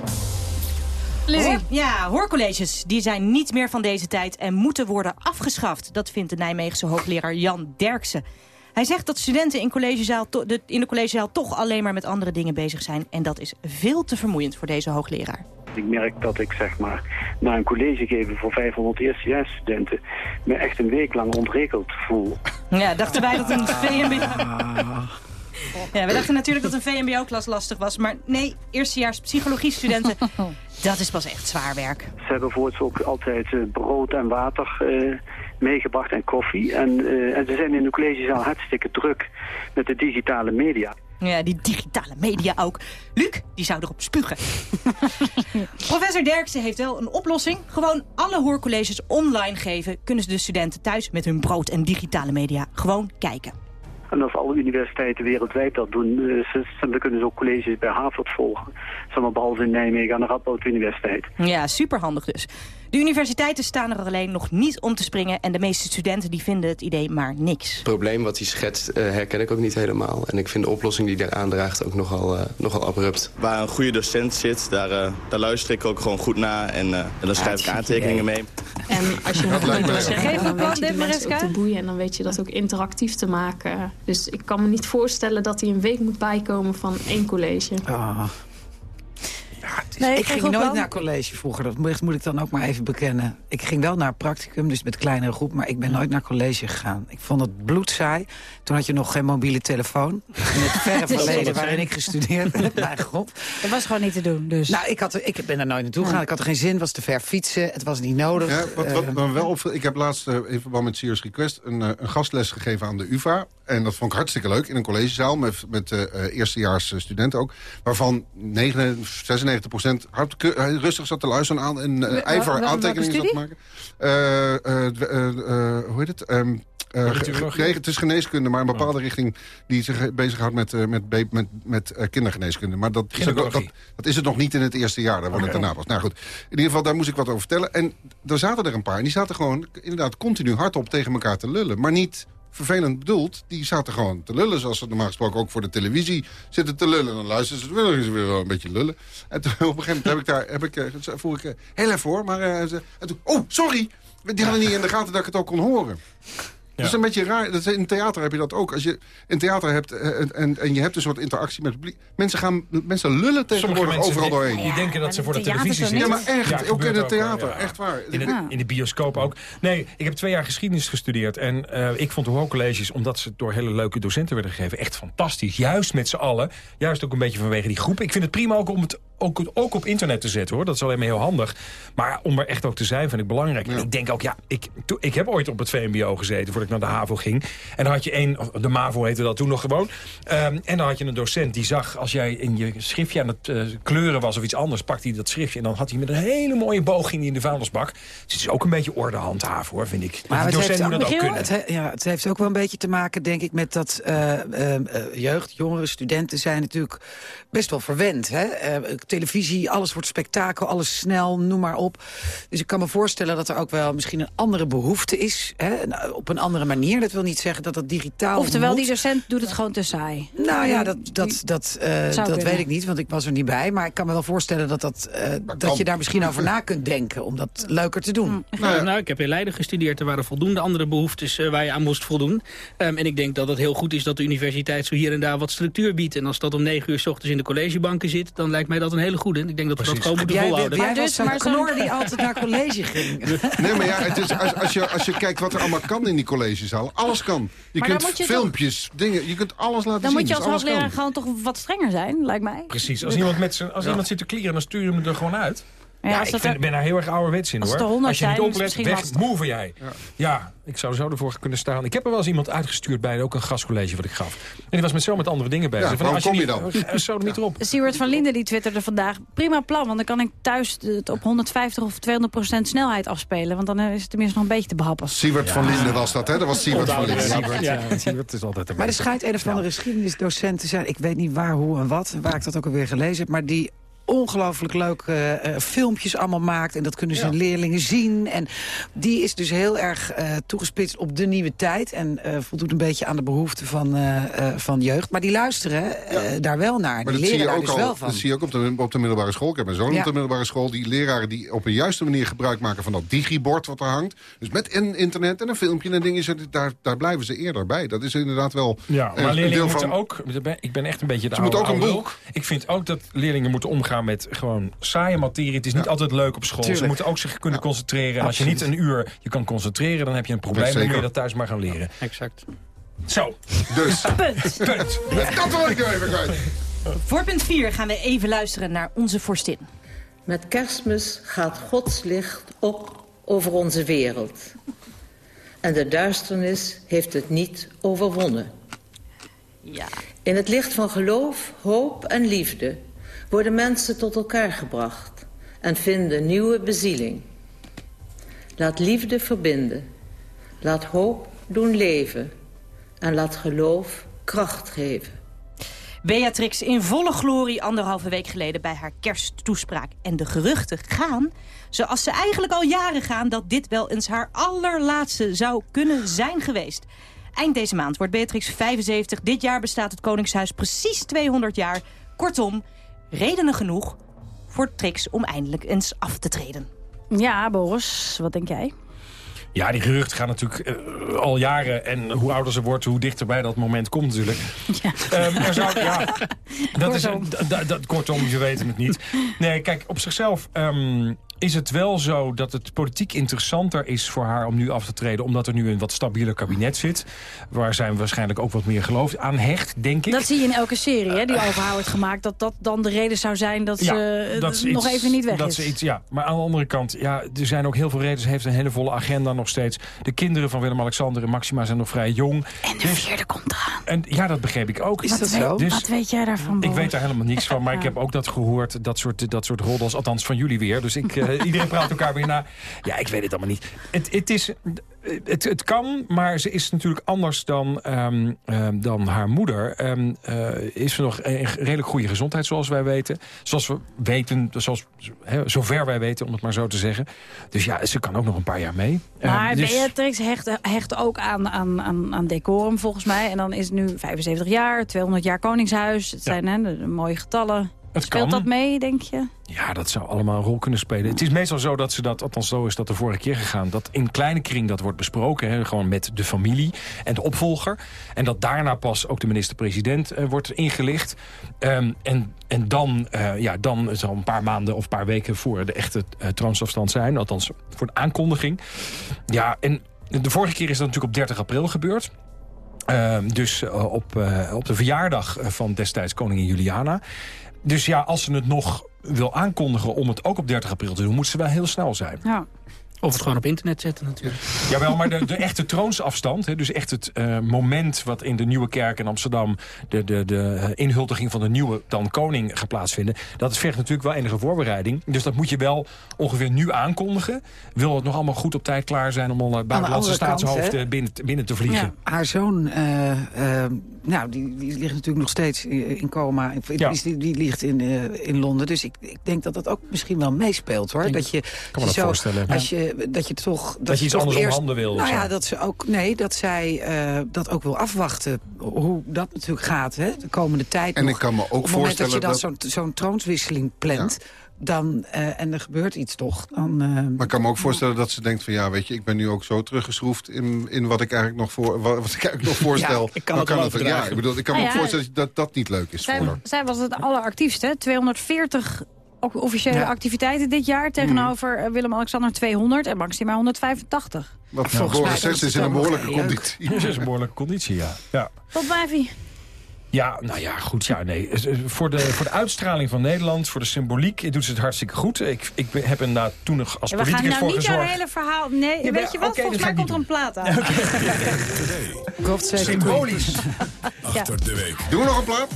Lizzie. Ja, hoorcolleges die zijn niet meer van deze tijd en moeten worden afgeschaft. Dat vindt de Nijmeegse hoogleraar Jan Derksen. Hij zegt dat studenten in, collegezaal de, in de collegezaal toch alleen maar met andere dingen bezig zijn. En dat is veel te vermoeiend voor deze hoogleraar. Ik merk dat ik zeg maar na een college geven voor 500 eerstejaarsstudenten me echt een week lang ontregeld voel. Ja, dachten wij dat een VMBO... Ja, we dachten natuurlijk dat een VMBO-klas lastig was. Maar nee, eerstejaars psychologie-studenten, dat is pas echt zwaar werk. Ze hebben bijvoorbeeld ook altijd eh, brood en water eh, meegebracht en koffie. En, eh, en ze zijn in de collegezaal hartstikke druk met de digitale media. Ja, die digitale media ook. Luc, die zou erop spugen. Professor Derksen heeft wel een oplossing. Gewoon alle hoorcolleges online geven... kunnen ze de studenten thuis met hun brood en digitale media gewoon kijken. En als alle universiteiten wereldwijd dat doen, eh, ze- ze- dan kunnen ze ook colleges bij Harvard volgen. Zeg maar, behalve in Nijmegen aan de Radboud Universiteit. Ja, superhandig dus. De universiteiten staan er alleen nog niet om te springen... en de meeste studenten die vinden het idee maar niks. Het probleem wat hij schetst eh, herken ik ook niet helemaal. En ik vind de oplossing die hij daar aandraagt ook nogal, eh, nogal abrupt. Waar een goede docent zit, daar, eh, daar luister ik ook gewoon goed naar. En, eh, en dan schrijf ik aantekeningen mee. En als je Dat nog een docent hebt, dan plan, weet je de mensen Mariska. ook te boeien... en dan weet je dat ook interactief te maken. Dus ik kan me niet voorstellen dat hij een week moet bijkomen van één college. Ah. Nee, ik ging nooit naar college vroeger. Dat moet, moet ik dan ook maar even bekennen. Ik ging wel naar practicum, dus met kleinere groep. Maar ik ben nooit naar college gegaan. Ik vond het bloedsaai. Toen had je nog geen mobiele telefoon. In het verre verleden het waarin ik gestudeerd heb. Mijn god. Dat was gewoon niet te doen, dus. Nou, ik, had ik ben er nooit naartoe gegaan. Ik had er geen zin. Het was te ver fietsen. Het was niet nodig. Ja, wat, wat Eh, wel opviel, ik heb laatst eh, in verband met Serious Request een, eh, een gastles gegeven aan de UvA. En dat vond ik hartstikke leuk in een collegezaal met, met eh, eh, eerstejaars eh, studenten ook. Waarvan 99, 96 procent rustig zat te luisteren aan en uh, ijver aantekeningen zat te maken. Eh, eh, hoe heet het? Ehm, eh, ge- nee, het is geneeskunde, maar een bepaalde richting die zich bezighoudt met, met, met, met eh, kindergeneeskunde. Maar dat is, ook- dat, is het nog niet in het eerste jaar, daar wordt het daarna pas. Nou goed, in ieder geval, daar moest ik wat over vertellen. En er zaten er een paar en die zaten gewoon inderdaad continu hardop tegen elkaar te lullen. Maar niet vervelend bedoeld, die zaten gewoon te lullen... zoals ze normaal gesproken ook voor de televisie zitten te lullen. Dan luisteren ze weer, weer wel een beetje lullen. En toen, op een gegeven moment heb ik daar, heb ik, eh, voel ik eh, heel even voor. Maar, eh, ze- en toen, oh, sorry, die hadden niet in de gaten dat ik het ook kon horen. Dat is een beetje raar. Dat is, in theater heb je dat ook. Als je in theater hebt eh, en, en, en je hebt een soort interactie met het publiek. Mensen, gaan, mensen lullen tegenwoordig mensen overal doorheen. Die denken dat ze voor de televisie zitten. Ja, maar echt. Ja, ook in gebeurt het theater. Echt waar. In de, in de bioscoop ook. Nee, ik heb twee jaar geschiedenis gestudeerd. En eh, ik vond de hoorcolleges, omdat ze door hele leuke docenten werden gegeven... echt fantastisch. Juist met z'n allen. Juist ook een beetje vanwege die groep. Ik vind het prima ook om het ook, ook op internet te zetten, hoor. Dat is alleen maar heel handig. Maar om er echt ook te zijn, vind ik belangrijk. En ik denk ook, ja, ik, to- ik heb ooit op het VMBO gezeten... voordat ik naar de HAVO ging. En dan had je één, de MAVO heette dat toen nog gewoon. Ehm, en dan had je een docent die zag, als jij in je schriftje aan het eh, kleuren was... of iets anders, pakte hij dat schriftje... en dan had hij met een hele mooie boog ging hij in de vuilnisbak. Dus het is ook een beetje orde handhaven, hoor, vind ik. Maar die het docent heeft, moet dat ook kunnen. het, he- ja, het heeft ook wel een beetje te maken, denk ik, met dat eh, eh, eh, jeugd, jongeren, studenten zijn natuurlijk best wel verwend. Hè? Televisie, alles wordt spektakel, alles snel, noem maar op. Dus ik kan me voorstellen dat er ook wel misschien een andere behoefte is. Hè? Nou, Op een andere manier. Dat wil niet zeggen dat dat digitaal Oftewel, moet. die docent doet het gewoon te saai. Nou ja, dat, dat, dat, eh, dat kunnen. weet ik niet, want ik was er niet bij. Maar ik kan me wel voorstellen dat, dat, eh, dat je daar misschien over na kunt denken... om dat leuker te doen. Nou, ik heb in Leiden gestudeerd. Er waren voldoende andere behoeftes eh, waar je aan moest voldoen. Ehm, en ik denk dat het heel goed is dat de universiteit zo hier en daar wat structuur biedt. En als dat om negen uur s ochtends in de collegebanken zit... dan lijkt mij dat een hele goede. En ik denk dat we dat gewoon moeten volhouden. jij was zo'n knor die altijd naar college ging. Nee, maar ja, het is, als, als, je, als je kijkt wat er allemaal kan in die collegezalen. Alles kan. Je Maar dan kunt je filmpjes, dingen, je kunt alles laten Dan zien. moet je dus als kan. hoogleraar gewoon toch wat strenger zijn, lijkt mij. Precies, als iemand, met zijn, als iemand zit te klieren, dan stuur je hem er gewoon uit. Ja, ik vind, er- ben daar heel erg ouderwets in als hoor. als je niet oplet, weg, move jij. Ja. ik zou zo ervoor kunnen staan. Ik heb er wel eens iemand uitgestuurd bij ook een gastcollege wat ik gaf. En die was met zo met andere dingen bezig. Ja, Van, als kom je niet- dan? eh, Zo er niet erop. Stuart van Linden die twitterde vandaag... prima plan, want dan kan ik thuis het op 150 of 200 procent snelheid afspelen. Want dan eh, is het tenminste nog een beetje te behappen. Siewert van Linden was dat, hè? Dat was Siewert van Linden. Siewert, Ja. Siewert is altijd Maar er schijnt een of andere geschiedenisdocent te zijn. Ik weet niet waar, hoe en wat, waar ik dat ook alweer gelezen heb. Maar die ongelooflijk leuke eh, filmpjes allemaal maakt. En dat kunnen zijn leerlingen zien. En die is dus heel erg eh, toegespitst op de nieuwe tijd. En eh, voldoet een beetje aan de behoeften van, eh, eh, van jeugd. Maar die luisteren eh, daar wel naar. Maar die dat zie, leren je daar ook dus al, wel van. dat zie je ook op de, op de middelbare school. Ik heb mijn zoon Ja. op de middelbare school. Die leraren die op een juiste manier gebruik maken van dat digibord wat er hangt. Dus met een internet en een filmpje en dingen. Daar, daar blijven ze eerder bij. Dat is inderdaad wel Ja, eh, maar leerlingen deel moeten van... ook... Ik ben echt een beetje de Ze oude, moeten ook een boek. Ik vind ook dat leerlingen moeten omgaan met gewoon saaie materie. Het is niet altijd leuk op school. Ze moeten ook zich kunnen concentreren. En als je niet een uur je kan concentreren, dan heb je een probleem. Dan moet zeker. je dat thuis maar gaan leren. Exact. Zo, Dus, Punt. punt. dat wil ik even kwijt. Voor punt 4 gaan we even luisteren naar onze vorstin. Met kerstmis gaat Gods licht op over onze wereld. En de duisternis heeft het niet overwonnen. Ja. In het licht van geloof, hoop en liefde worden mensen tot elkaar gebracht en vinden nieuwe bezieling. Laat liefde verbinden. Laat hoop doen leven. En laat geloof kracht geven. Beatrix in volle glorie anderhalve week geleden bij haar kersttoespraak. En de geruchten gaan, zoals ze eigenlijk al jaren gaan... dat dit wel eens haar allerlaatste zou kunnen zijn geweest. Eind deze maand wordt Beatrix 75. Dit jaar bestaat het Koningshuis precies 200 jaar. Kortom, redenen genoeg voor Trix om eindelijk eens af te treden. Ja, Boris, wat denk jij? Ja, die geruchten gaan natuurlijk eh, al jaren. En hoe ouder ze wordt, hoe dichter bij dat moment komt natuurlijk. Ja. Ehm, er zou, ja, dat is, Kortom. d- d- d- kortom, je weet het niet. Nee, kijk, op zichzelf ehm, is het wel zo dat het politiek interessanter is voor haar om nu af te treden. Omdat er nu een wat stabieler kabinet zit. Waar zij waarschijnlijk ook wat meer geloof aan hecht, denk ik. Dat zie je in elke serie hè, die over haar wordt gemaakt. Dat dat dan de reden zou zijn dat ze eh, dat is nog iets- even niet weg dat is. Ze iets, ja, maar aan de andere kant, ja, er zijn ook heel veel redenen. Ze heeft een hele volle agenda nog steeds. De kinderen van Willem-Alexander en Maxima zijn nog vrij jong. En de vierde komt eraan. En ja, dat begreep ik ook. Wat weet- wat weet jij daarvan, Ik weet daar helemaal niks van, maar ik heb ook dat gehoord. Dat soort, dat soort roddels, althans van jullie weer. Dus ik, eh, iedereen praat elkaar weer na. Ja, ik weet het allemaal niet. Het, het is... Het, het kan, maar ze is natuurlijk anders dan, ehm, ehm, dan haar moeder. Ehm, eh, is ze nog een redelijk goede gezondheid, zoals wij weten. Zoals we weten, zoals, zover wij weten, om het maar zo te zeggen. Dus ja, ze kan ook nog een paar jaar mee. Maar dus- Beatrix hecht, hecht ook aan, aan, aan, aan decorum volgens mij. En dan is het nu 75 jaar, 200 jaar Koningshuis. Het zijn hè, de, de mooie getallen. Het Speelt kan. dat mee, denk je? Ja, dat zou allemaal een rol kunnen spelen. Het is meestal zo dat ze dat, althans zo is dat de vorige keer gegaan... dat in kleine kring dat wordt besproken, hè, gewoon met de familie en de opvolger. En dat daarna pas ook de minister-president eh, wordt ingelicht. Ehm, en, en dan, eh ja, dan zal een paar maanden of een paar weken voor de echte troonsafstand zijn. Althans voor de aankondiging. Ja, en de vorige keer is dat natuurlijk op 30 april gebeurd. Ehm, dus eh, op, op de verjaardag van destijds koningin Juliana. Dus ja, als ze het nog wil aankondigen om het ook op 30 april te doen... moet ze wel heel snel zijn. Ja. Of het gewoon op internet zetten natuurlijk. Jawel, maar de, de echte troonsafstand, hè, dus echt het eh, moment... wat in de Nieuwe Kerk in Amsterdam... de, de, de inhuldiging van de nieuwe dan koning gaat plaatsvinden... dat vergt natuurlijk wel enige voorbereiding. Dus dat moet je wel ongeveer nu aankondigen. Wil het nog allemaal goed op tijd klaar zijn... om al buitenlandse kant, hè? binnen, binnen te vliegen? Haar zoon, eh, eh, nou, die, die ligt natuurlijk nog steeds in coma. Ja. Die, die ligt in, eh, in Londen. Dus ik, ik denk dat dat ook misschien wel meespeelt, hoor. Denk- Dat je, kan me dat zo, voorstellen. Als je, dat je toch... Dat je iets anders om handen wil Nou ja, dat ze ook... Nee, dat zij eh, dat ook wil afwachten. Hoe dat natuurlijk gaat, hè. De komende tijd En nog. ik kan me ook Op het moment dat je voorstellen dan dat- zo'n zo'n troonswisseling plant... Dan, eh, en er gebeurt iets toch, dan... eh, Maar ik kan me ook voorstellen dat ze denkt van... ja, weet je, ik ben nu ook zo teruggeschroefd in, in wat ik eigenlijk nog, voor, wat, wat ik eigenlijk nog voorstel. Ja, ik kan Dan het Ja, ik bedoel, ik kan me Nou ook ja, voorstellen dat dat niet leuk is voor Zij, haar. zij was het alleractiefste. hè? 240 ook officiële Ja. activiteiten dit jaar. Tegenover eh, Willem-Alexander 200 en Maxima 185. Wat volgens mij Boris is in een behoorlijke conditie. Dat is een behoorlijke conditie, ja. ja. Tot Bavi. Ja, nou ja, goed. Ja, nee. Eh, Voor de, voor de uitstraling van Nederland, voor de symboliek, doet ze het hartstikke goed. Ik, ik heb inderdaad toen nog als Ja, we gaan politicus nou voor niet jouw gezorgd. hele verhaal... Nee, Ja, weet je wat? Volgens mij komt er een plaat aan. The Symbolisch. Achter de week. Doen we nog een plaat?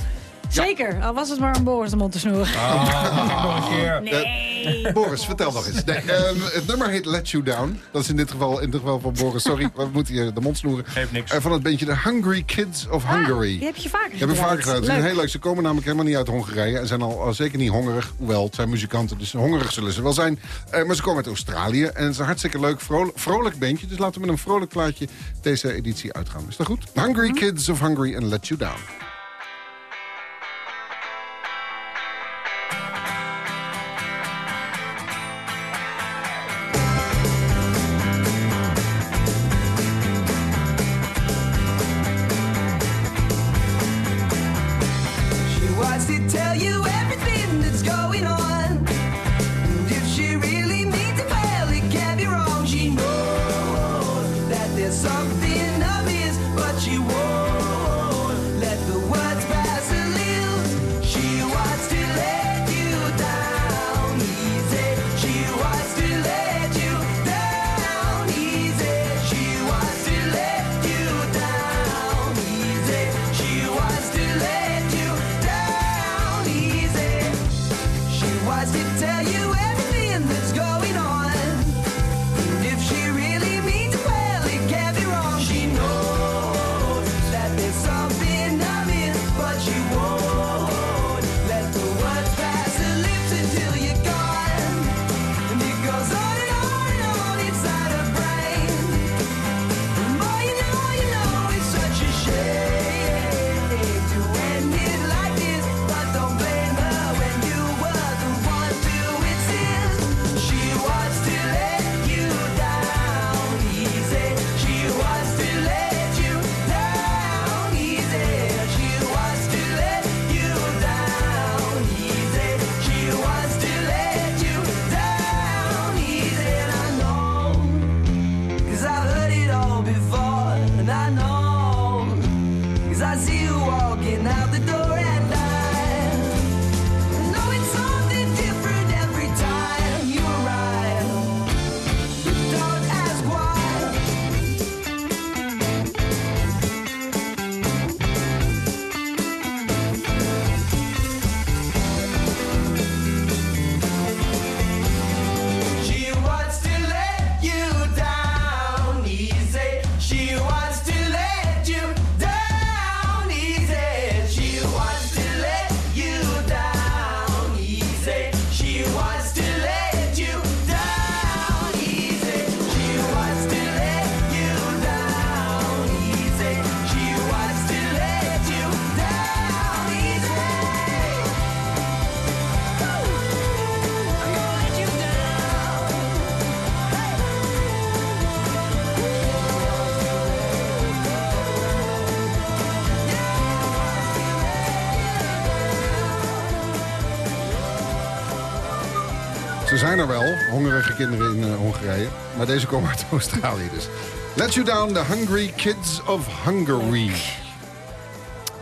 Zeker, al was het maar een Boris de mond te snoeren. Ah, nog een keer. Nee. Boris, vertel nog eens. Nee, ehm, het nummer heet Let You Down. Dat is in dit geval, in dit geval van Boris. Sorry, we moeten hier de mond snoeren. Geeft niks. Eh, van het bandje de Hungry Kids of Hungary. Ah, die heb je vaker Die hebben vaker gedaan. Ze zijn heel leuk. Ze komen namelijk helemaal niet uit Hongarije. En zijn al, al zeker niet hongerig. Hoewel, het zijn muzikanten, dus hongerig zullen ze wel zijn. Eh, maar ze komen uit Australië. En het is een hartstikke leuk, vrolijk, vrolijk bandje. Dus laten we met een vrolijk plaatje deze editie uitgaan. Is dat goed? Hungry Kids of Hungary and Let You Down. Ze zijn er wel, hongerige kinderen in eh, Hongarije. Maar deze komen uit Australië dus. Let You Down, The Hungry Kids of Hungary.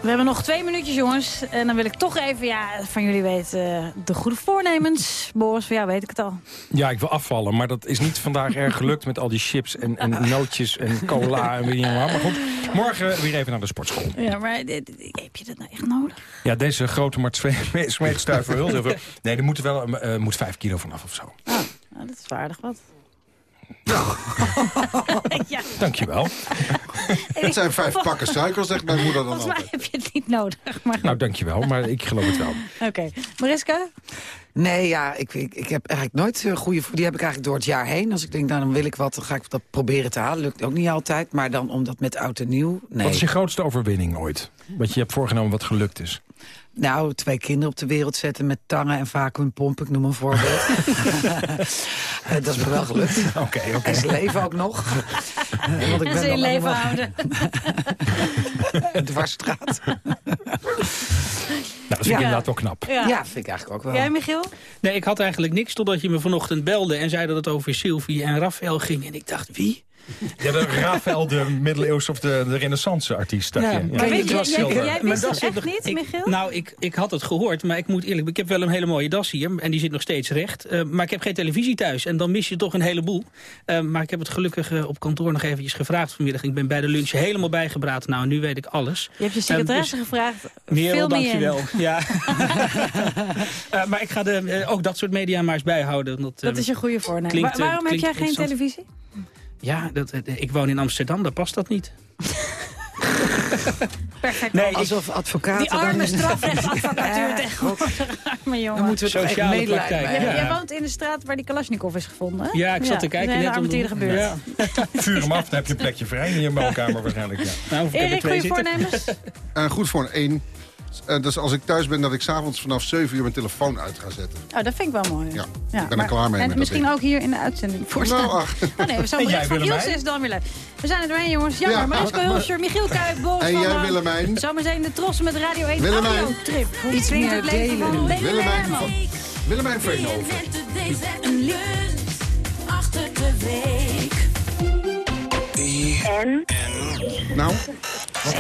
We hebben nog twee minuutjes, jongens. En dan wil ik toch even ja, van jullie weten eh, de goede voornemens. Boris, van jou weet ik het al. Ja, ik wil afvallen, maar dat is niet vandaag erg gelukt... met al die chips en, en nootjes en cola en weet. Maar goed, morgen weer even naar de sportschool. Ja, maar heb je dat nou echt nodig? Ja, deze grote Mart veel. Nee, er moet er wel eh, moet vijf kilo vanaf of zo. Oh, nou, dat is waardig wat. ja. Dankjewel. Het zijn vijf pakken suiker, zegt mijn moeder dan Volgens mij altijd. heb je het niet nodig. Maar... Nou, dankjewel, maar ik geloof het wel. Oké. Mariska? Nee, ja, ik, ik, ik heb eigenlijk nooit uh, goede... Die heb ik eigenlijk door het jaar heen. Als ik denk, nou, dan wil ik wat, dan ga ik dat proberen te halen. Lukt ook niet altijd, maar dan om dat met oud en nieuw... Nee. Wat is je grootste overwinning ooit? Wat je hebt voorgenomen wat gelukt is? Nou, twee kinderen op de wereld zetten met tangen en vacuümpomp, ik noem een voorbeeld. Eh, dat is me wel gelukt. Oké, oké. En ze leven ook nog. Want ik En ben ze in leven allemaal- houden. Dwarsstraat. Nou, dat vind ik inderdaad wel knap. Ja. Ja, vind ik eigenlijk ook wel. Jij, Michiel? Nee, ik had eigenlijk niks totdat je me vanochtend belde... en zei dat het over Sylvie en Raphaël ging. En ik dacht, wie? Ja, de Rafael, de middeleeuws of de, de renaissance artiest. dacht Ja, je. maar Maar weet jij- jij, jij wist dat echt nog- niet, ik- Michiel? Nou, ik, ik had het gehoord, maar ik moet eerlijk... Ik heb wel een hele mooie das hier en die zit nog steeds recht. Eh, maar ik heb geen televisie thuis en dan mis je toch een heleboel. Eh, maar ik heb het gelukkig eh, op kantoor nog eventjes gevraagd vanmiddag. Ik ben bij de lunch helemaal bijgepraat. Nou, nu weet ik alles. je hebt je Eh, secretaresse dus- gevraagd. Merel, dankjewel. Ja. Eh, maar ik ga de, ook dat soort media maar eens bijhouden. Dat, Dat eh, is je goede voornemen. klinkt, Wa- eh, waarom heb jij geen televisie? Ja, dat, eh, ik woon in Amsterdam, daar past dat niet. Perfect. Nee, Alsof advocaten... Die arme strafrechtadvocatuur Ja, tegenwoordig. Arme jongen. Dan moeten we toch echt Sociale praktijk. Jij, woont in de straat waar die Kalashnikov is gevonden, hè? Ja, ik zat te kijken Dat is een net hele om buurt. Ja. Vuur hem af, dan heb je een plekje vrij in je woonkamer waarschijnlijk. Ja. Nou, er Erik, twee goede voornemens? Eh, goed voor een één. Eh, dus als ik thuis ben, dat ik s'avonds vanaf 7 uur mijn telefoon uit ga zetten. Oh, dat vind ik wel mooi. Ja, Ja, ik ben er klaar mee En met misschien dat ook hier in de uitzending voorstaan. Nou, ach. Oh nee, zo'n En jij, bericht van? Ilse is dan weer leuk. We zijn er doorheen, jongens. Jammer. Ja. Mariska Hulscher, Michiel Kuip, Boris En jij. Willemijn? Zometeen de trossen met Radio 1 Willemijn? Audio-trip. Hoe Iets meer het leven delen. Willemijn van- Willemijn Veenhoven. Achter de week. En? Nou,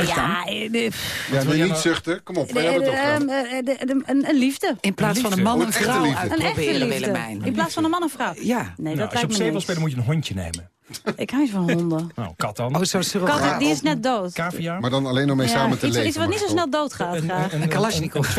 Ja, eh, de- ja, wil je niet zuchten? Kom op, wij hebben het ook eh, een, een liefde. In plaats van een man Oh, en een echte vrouw Een echte liefde. Willemijn. In plaats van een man en vrouw. Ja. Nee, Nou, dat als je op zee wil spelen, moet je een hondje nemen. Ik hou niet van honden. Nou, kat dan. Oh, zo'n Kat, die is net dood. Cavia. Maar dan alleen om mee Ja, samen te iets, leven. iets wat niet zo snel doodgaat, graag. Een Kalashnikov.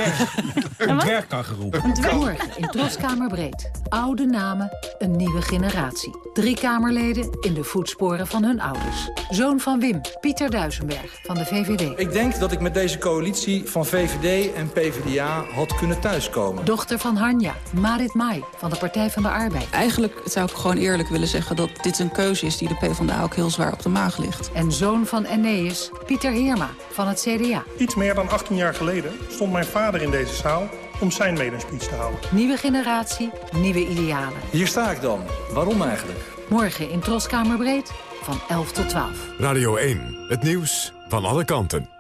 Een, dwerg, een. Morgen in Troskamer Breed. Oude namen, een nieuwe generatie. Drie Kamerleden in de voetsporen van hun ouders. Zoon van Wim, Pieter Duisenberg van de VVD. Ik denk dat ik met deze coalitie van VVD en PvdA had kunnen thuiskomen. Dochter van Hanja, Marit Mai van de Partij van de Arbeid. Eigenlijk zou ik gewoon eerlijk willen zeggen dat dit een keuze is die de PvdA ook heel zwaar op de maag ligt. En zoon van Eneas, Pieter Heerma van het CDA. Iets meer dan 18 jaar geleden stond mijn vader in deze zaal om zijn medespeech te houden. Nieuwe generatie, nieuwe idealen. Hier sta ik dan. Waarom eigenlijk? Morgen in Troskamer Breed van 11 tot 12. Radio 1, het nieuws van alle kanten.